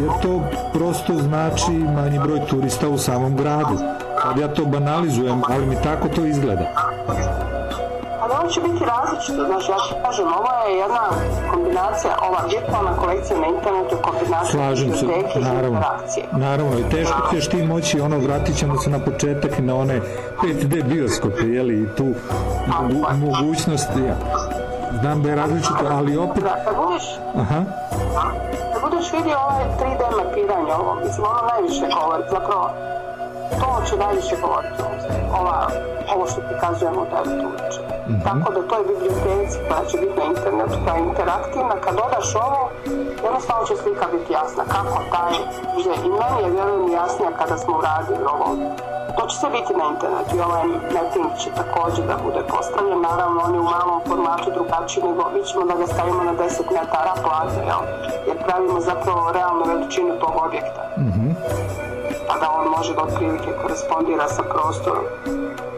Speaker 2: jer to prosto znači manji broj turista u samom gradu. Sad ja to banalizujem, ali mi tako to izgleda.
Speaker 8: Ovo će biti različito, znači ja ti kažem, ovo je jedna kombinacija, ova virtualna kolekcija na internetu je kombinacija
Speaker 2: Slažem se, naravno.
Speaker 8: interakcije.
Speaker 2: Naravno, i teško ćeš ti moći, ono, vratit ćemo se na početak i na one 5D bioskope, jeli, i tu mogu, mogućnost, ja, znam da je različito, ali opet,
Speaker 8: Da, kad budeš,
Speaker 2: aha,
Speaker 8: kad budeš vidio ovaj 3D mapiranje ovo, mislim, ono najviše govori, zapravo, to će najviše govoriti ova, ovo što prikazujemo u 9 uveče. Tako da toj biblioteci koja će biti na internetu, koja je interaktivna, kad dodaš ovo, jednostavno će slika biti jasna kako taj muzej. I meni je vjerujem jasnija kada smo uradili ovo. To će sve biti na internetu i ovaj mapping će također da bude postavljen. Naravno, on je u malom formatu drugačiji nego mi ćemo da ga stavimo na 10 metara plaza, jel? Jer pravimo zapravo realnu veličinu tog objekta pa da on može da otprilike korespondira sa prostorom.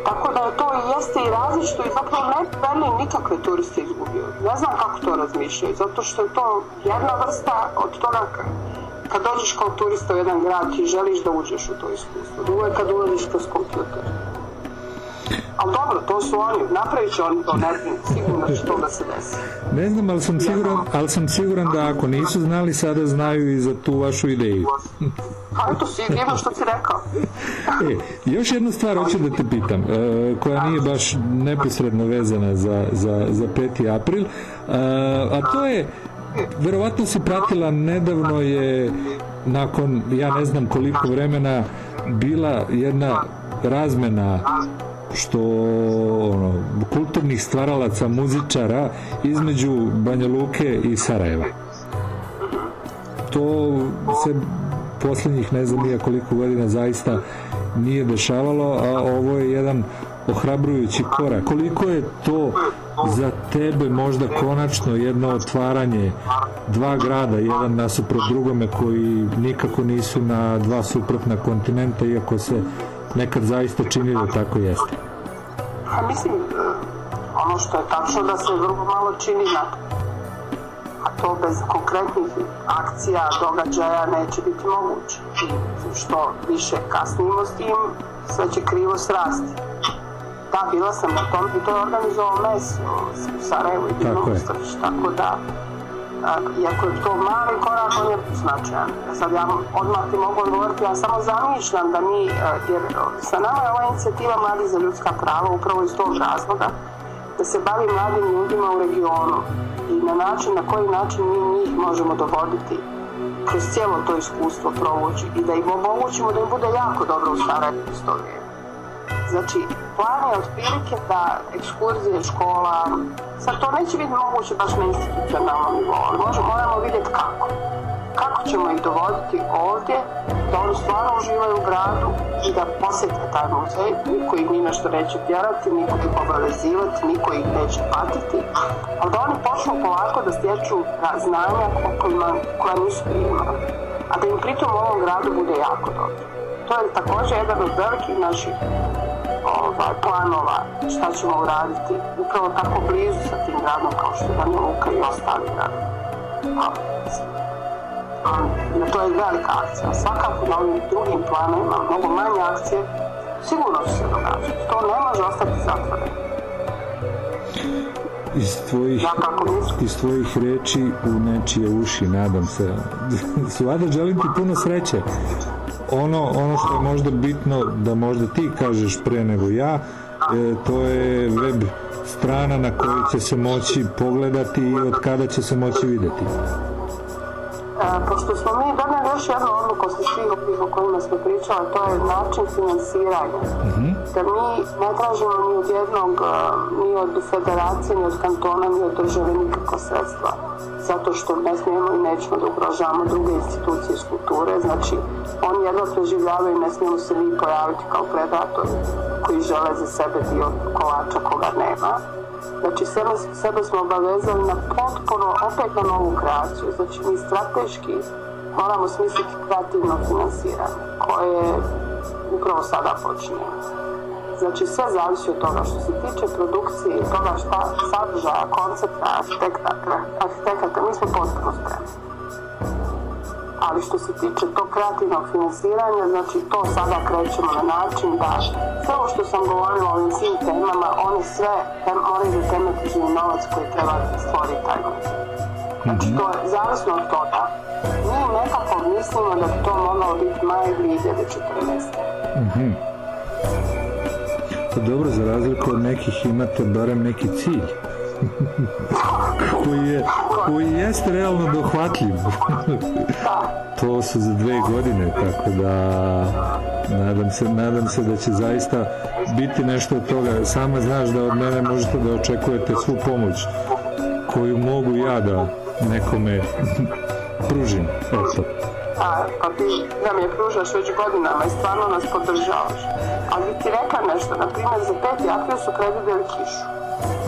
Speaker 8: Tako da je to i jeste i različito i zapravo ne bi nikakve turiste izgubio. Ne znam kako to razmišljaju, zato što je to jedna vrsta od toga kad dođeš kao turista u jedan grad ti želiš da uđeš u to iskustvo. Drugo je kad ulaziš kroz kompjuter. Ali dobro, to su oni, napravit će oni to, ne brini, sigurno će to da se desi.
Speaker 2: Ne znam, ali sam siguran, ali sam siguran da ako nisu znali, sada znaju i za tu vašu ideju.
Speaker 8: A eto si, divno što si rekao.
Speaker 2: E, još jednu stvar hoću da te pitam, e, koja nije baš neposredno vezana za, za, za 5. april, e, a to je, verovatno si pratila, nedavno je, nakon, ja ne znam koliko vremena, bila jedna razmena što ono, kulturnih stvaralaca, muzičara između Banja Luke i Sarajeva. To se posljednjih ne znam nija koliko godina zaista nije dešavalo, a ovo je jedan ohrabrujući korak. Koliko je to za tebe možda konačno jedno otvaranje dva grada, jedan nasuprot drugome koji nikako nisu na dva suprotna kontinenta, iako se nekad zaista čini da tako jeste.
Speaker 8: A mislim, ono što je tačno da se vrlo malo čini na a to bez konkretnih akcija, događaja neće biti moguće. Što više kasnimo s tim, sve će krivo srasti. Da, bila sam na tom i to je organizovao MES u Sarajevu i Mustavić, tako da iako je to mali korak, on je značajan. Sad ja odmah ti mogu odgovoriti, ja samo zamišljam da mi, a, jer sa nama je ova inicijativa Mladi za ljudska prava upravo iz tog razloga, da se bavi mladim ljudima u regionu i na način na koji način mi njih možemo dovoditi kroz cijelo to iskustvo provući i da im omogućimo da im bude jako dobro u vrijeme. Znači, plan je otprilike da ekskurzije škola, sad to neće biti moguće baš na institucionalnom nivou, možemo, moramo vidjeti kako. Kako ćemo ih dovoditi ovdje, da oni stvarno uživaju u gradu i da posjete taj muzej, niko ih ni nešto neće tjerati, niko ih obavezivati, niko ih neće patiti, ali da oni počnu polako da stječu znanja kojima, koja nisu primali, a da im pritom u ovom gradu bude jako dobro. To je također jedan od velikih naših planova šta ćemo uraditi upravo tako blizu sa tim gradom kao što je Banja Luka i ostali gradovi. A, a, to je velika akcija. Svakako na ovim drugim planovima, mnogo manje akcije, sigurno će se događati. To ne može ostati zatvoreno.
Speaker 2: Iz tvojih, iz tvojih reči u nečije uši, nadam se. Suvada, želim ti puno sreće ono, ono što je možda bitno da možda ti kažeš pre nego ja, e, to je web strana na kojoj će se moći pogledati i od kada će se moći videti.
Speaker 8: E, pošto smo mi doneli još jednu odluku sa svih ovih o kojima smo pričali, to je način finansiranja.
Speaker 2: Mhm.
Speaker 8: Da mi ne tražimo ni od jednog, e, ni od federacije, ni od kantona, ni od države nikakva sredstva. Zato što ne smijemo i nećemo da ugrožavamo druge institucije iz kulture. Znači, oni jedno preživljavaju i ne smijemo se mi pojaviti kao predatori koji žele za sebe dio kolača koga nema. Znači, sebe, sebe smo obavezali na potpuno, opet na novu kreaciju. Znači, mi strateški moramo smisliti kreativno finansiranje, koje upravo sada počinjemo. Znači, sve zavisi od toga što se tiče produkcije i toga šta sadržaja, koncepta, arhitekta, arhitekata, mi smo potpuno spremni. Ali što se tiče tog kreativnog finansiranja, znači to sada krećemo na način da sve ovo što sam govorila o ovim svim temama, oni sve tem, moraju da tematizuju novac koji treba da stvori taj. Znači to je zavisno od toga. Mi nekako mislimo da bi to moglo biti maj 2014.
Speaker 2: Mhm. Pa dobro, za razliku od nekih imate barem neki cilj. koji je, koji jeste realno dohvatljiv. to su za dve godine, tako da nadam se, nadam se da će zaista biti nešto od toga. Sama znaš da od mene možete da očekujete svu pomoć koju mogu ja da nekome pružim. Eto.
Speaker 8: A, pa ti nam je pružaš već godinama i stvarno nas podržavaš. Ali bi ti rekla nešto, na primjer za 5. april su predvidjeli kišu.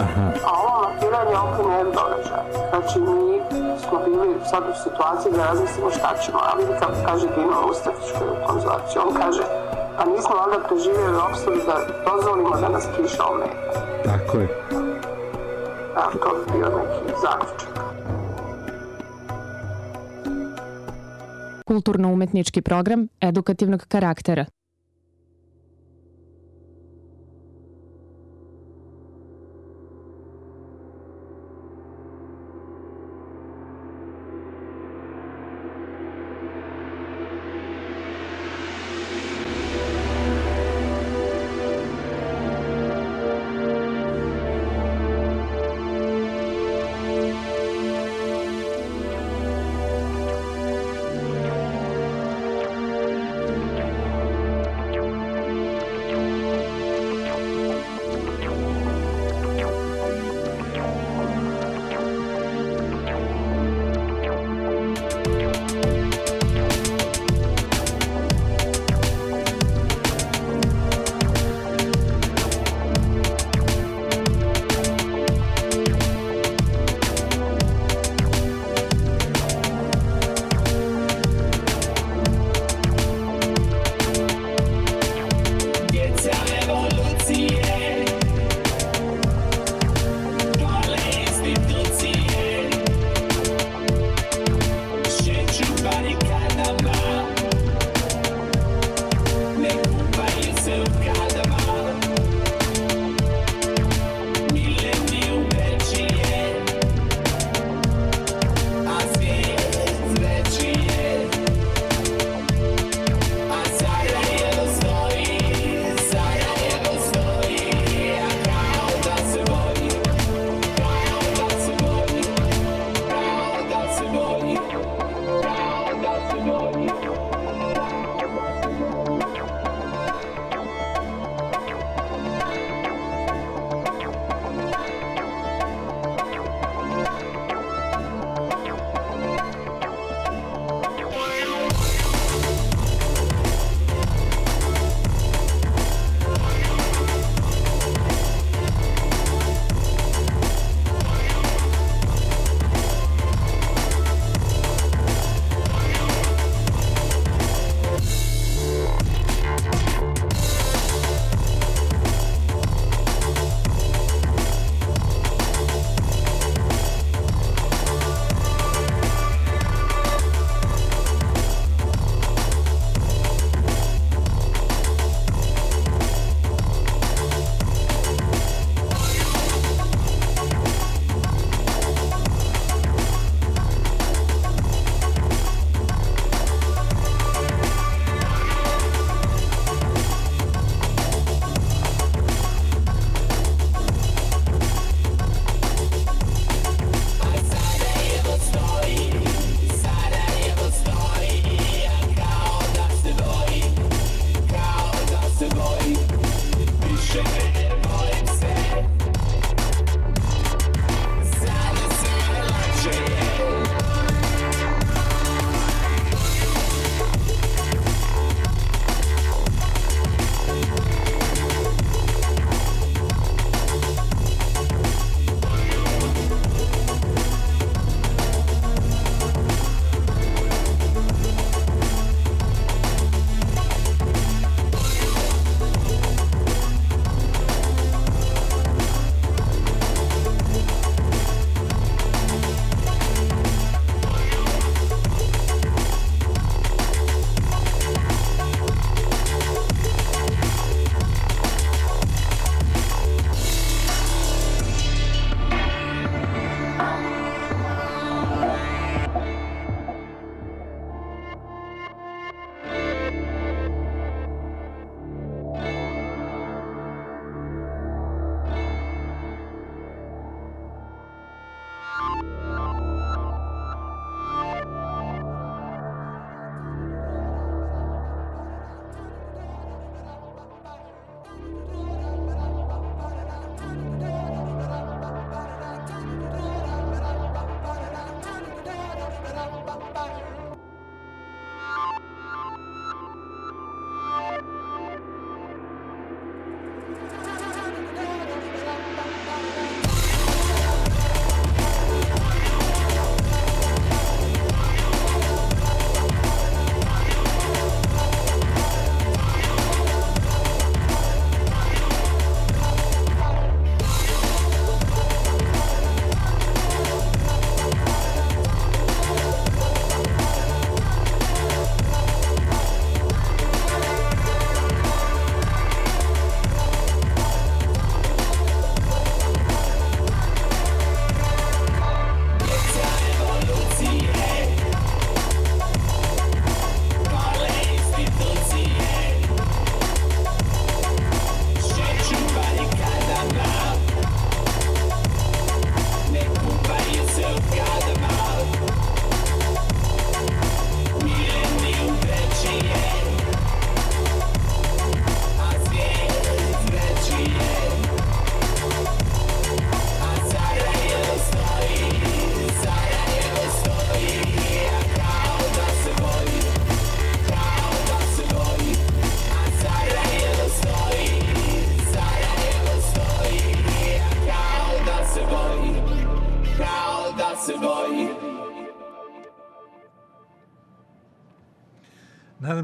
Speaker 2: Aha.
Speaker 8: A ovo matiranje je okrenjen događaj. Znači mi smo bili sad u situaciji da razmislimo šta ćemo, a vidi kako kaže Dino Mustafić koji je u konzulaciji. On kaže, pa nismo onda preživjeli opstavu da dozvolimo da nas kiša ometa.
Speaker 2: Tako je.
Speaker 8: A to bi bio neki zaključak.
Speaker 14: kulturno-umetnički program edukativnog karaktera.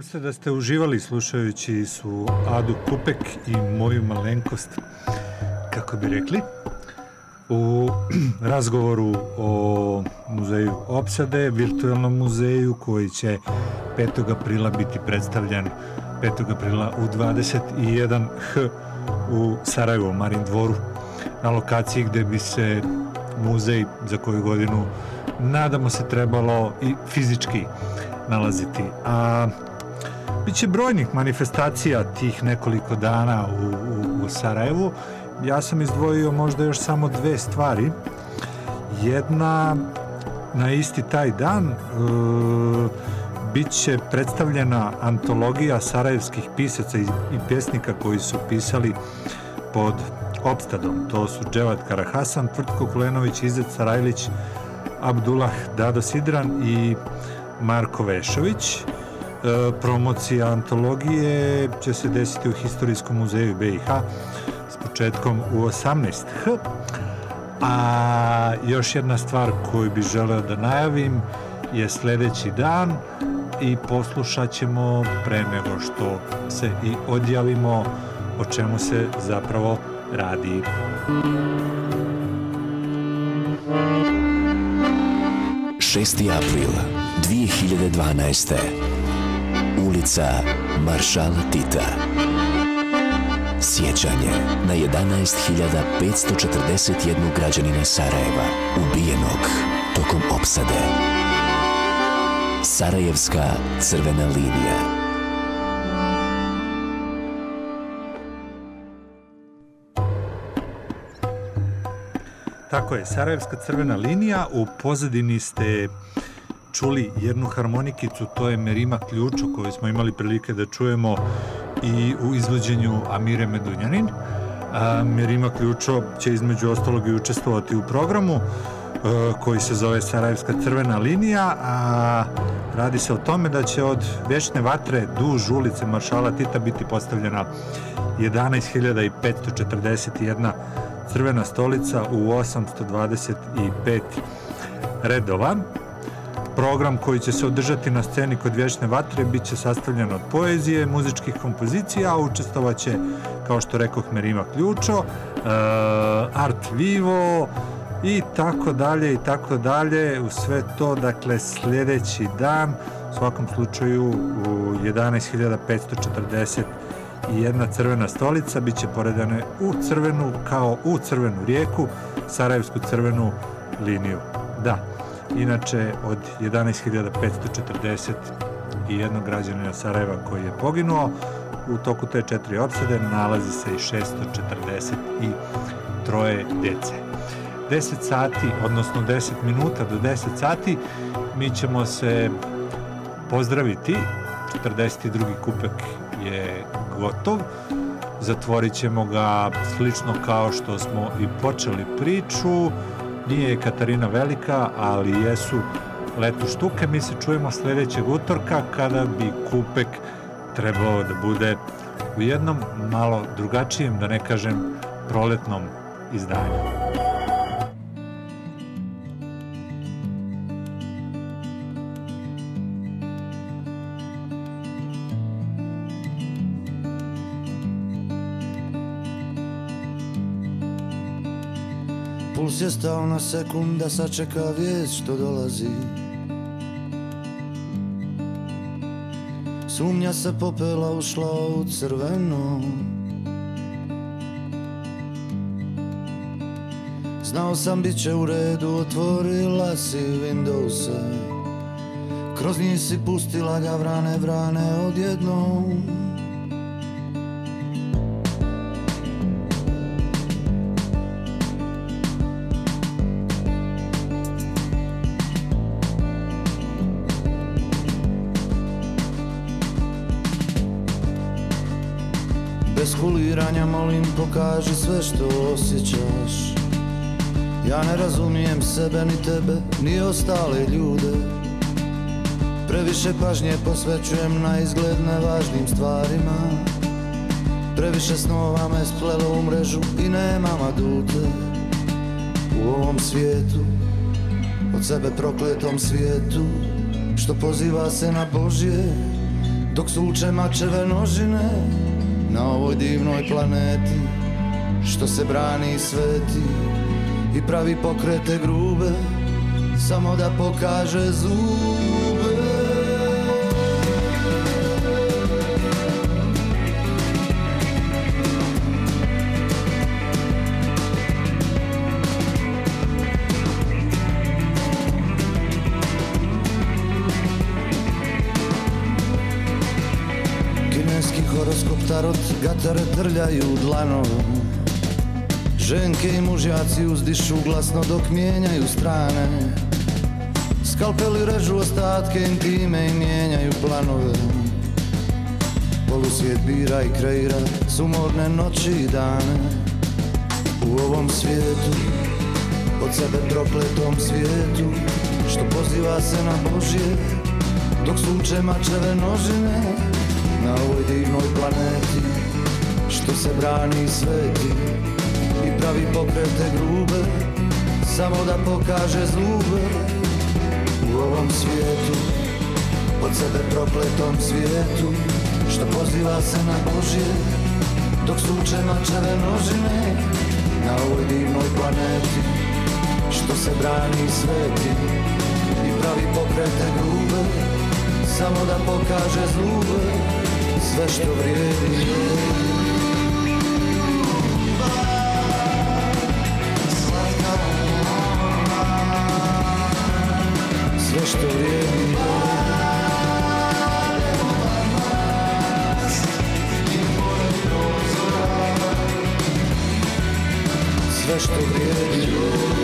Speaker 1: Se da
Speaker 2: ste uživali slušajući su Adu Kupek i moju malenkost, kako bi rekli, u razgovoru o muzeju Opsade, virtualnom muzeju koji će 5. aprila biti predstavljan 5. aprila u 21H u Sarajevo, Marin dvoru, na lokaciji gde bi se muzej za koju godinu nadamo se trebalo i fizički nalaziti. A Biće brojnih manifestacija tih nekoliko dana u, u, u Sarajevu. Ja sam izdvojio možda još samo dve stvari. Jedna na isti taj dan e, bit će predstavljena antologija sarajevskih pisaca i, i pjesnika koji su pisali pod opstadom. To su Dževat Karahasan, Tvrtko Kulenović, Izet Sarajlić, Abdullah Dado Sidran i Marko Vešović. E, promocija antologije će se desiti u Historijskom muzeju BiH s početkom u 18h. A još jedna stvar koju bi želeo da najavim je sledeći dan i poslušat ćemo pre nego što se i odjavimo o čemu se zapravo radi.
Speaker 6: 6. april 2012. Ulica Maršala Tita. Sjećanje na 11.541 građanina Sarajeva, ubijenog tokom opsade. Sarajevska crvena linija.
Speaker 2: Tako je, Sarajevska crvena linija, u pozadini ste čuli jednu harmonikicu, to je Merima Ključo koju smo imali prilike da čujemo i u izvođenju Amire Medunjanin. A, Merima Ključo će između ostalog i učestvovati u programu e, koji se zove Sarajevska crvena linija, a radi se o tome da će od večne vatre duž ulice Maršala Tita biti postavljena 11.541 crvena stolica u 825 redova. Program koji će se održati na sceni kod Vječne vatre bit će sastavljen od poezije, muzičkih kompozicija, a učestvovaće, kao što rekoh, Merima Ključo, uh, Art Vivo i tako dalje i tako dalje. U sve to, dakle, sljedeći dan, u svakom slučaju u 11.540 i jedna crvena stolica bit će poredane u crvenu kao u crvenu rijeku, Sarajevsku crvenu liniju. Da, inače od 11.540 i jednog građanina Sarajeva koji je poginuo, u toku te četiri opsade nalazi se i 643 dece. 10 sati, odnosno 10 minuta do 10 sati, mi ćemo se pozdraviti. 42. kupek je gotov. Zatvorit ćemo ga slično kao što smo i počeli priču. Nije Katarina Velika, ali jesu letu štuke. Mi se čujemo sledećeg utorka kada bi kupek trebao da bude u jednom malo drugačijem, da ne kažem proletnom izdanju.
Speaker 3: Puls je stao na sekunda, sačeka vijest što dolazi. Sumnja se popela ušla u crveno. Znao sam bit će u redu, otvorila si Windowse Kroz njih si pustila ga vrane, vrane odjednom pokaži sve što osjećaš. Ja ne razumijem sebe ni tebe ni ostale ljude. Previše pažnje posvećujem na izgled nevažnim stvarima. Previše snova me splelo u mrežu i nemam adute U ovom svijetu, od sebe prokletom svijetu Što poziva se na Božje Dok suče mačeve nožine Na ovoj divnoj planeti Što se brani i sveti I pravi pokrete grube Samo da pokaže zube trljaju dlanom. Ženke i mužjaci uzdišu glasno dok mijenjaju strane. Skalpeli režu ostatke intime i mijenjaju planove. Polusvijet bira i kreira sumorne noći i dane. U ovom svijetu, od sebe prokletom svijetu Što poziva se na Božje, dok sunče mačeve nožine Na ovoj divnoj planeti, što se brani sveti I pravi pokrete grube, samo da pokaže zube U ovom svijetu, od sebe prokletom svijetu Što poziva se na Božje, dok suče mačeve nožine Na ovoj divnoj planeti, što se brani sveti I pravi pokrete grube, samo da pokaže zube Sve što vrijedi Sve što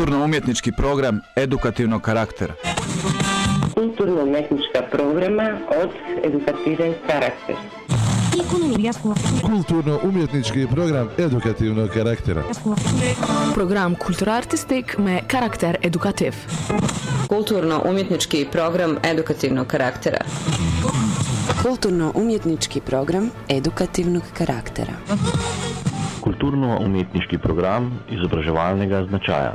Speaker 15: Kulturno-umjetnički program edukativnog karaktera.
Speaker 16: Kulturno-umjetnička programa od edukativen karakter.
Speaker 17: Kulturno-umjetnički program edukativnog karaktera.
Speaker 18: Program kulturartistik me karakter edukativ.
Speaker 10: Kulturno-umjetnički program edukativnog karaktera.
Speaker 12: Kulturno-umjetnički program edukativnog karaktera.
Speaker 19: Kulturno-umjetniški program izobraževalnega značaja.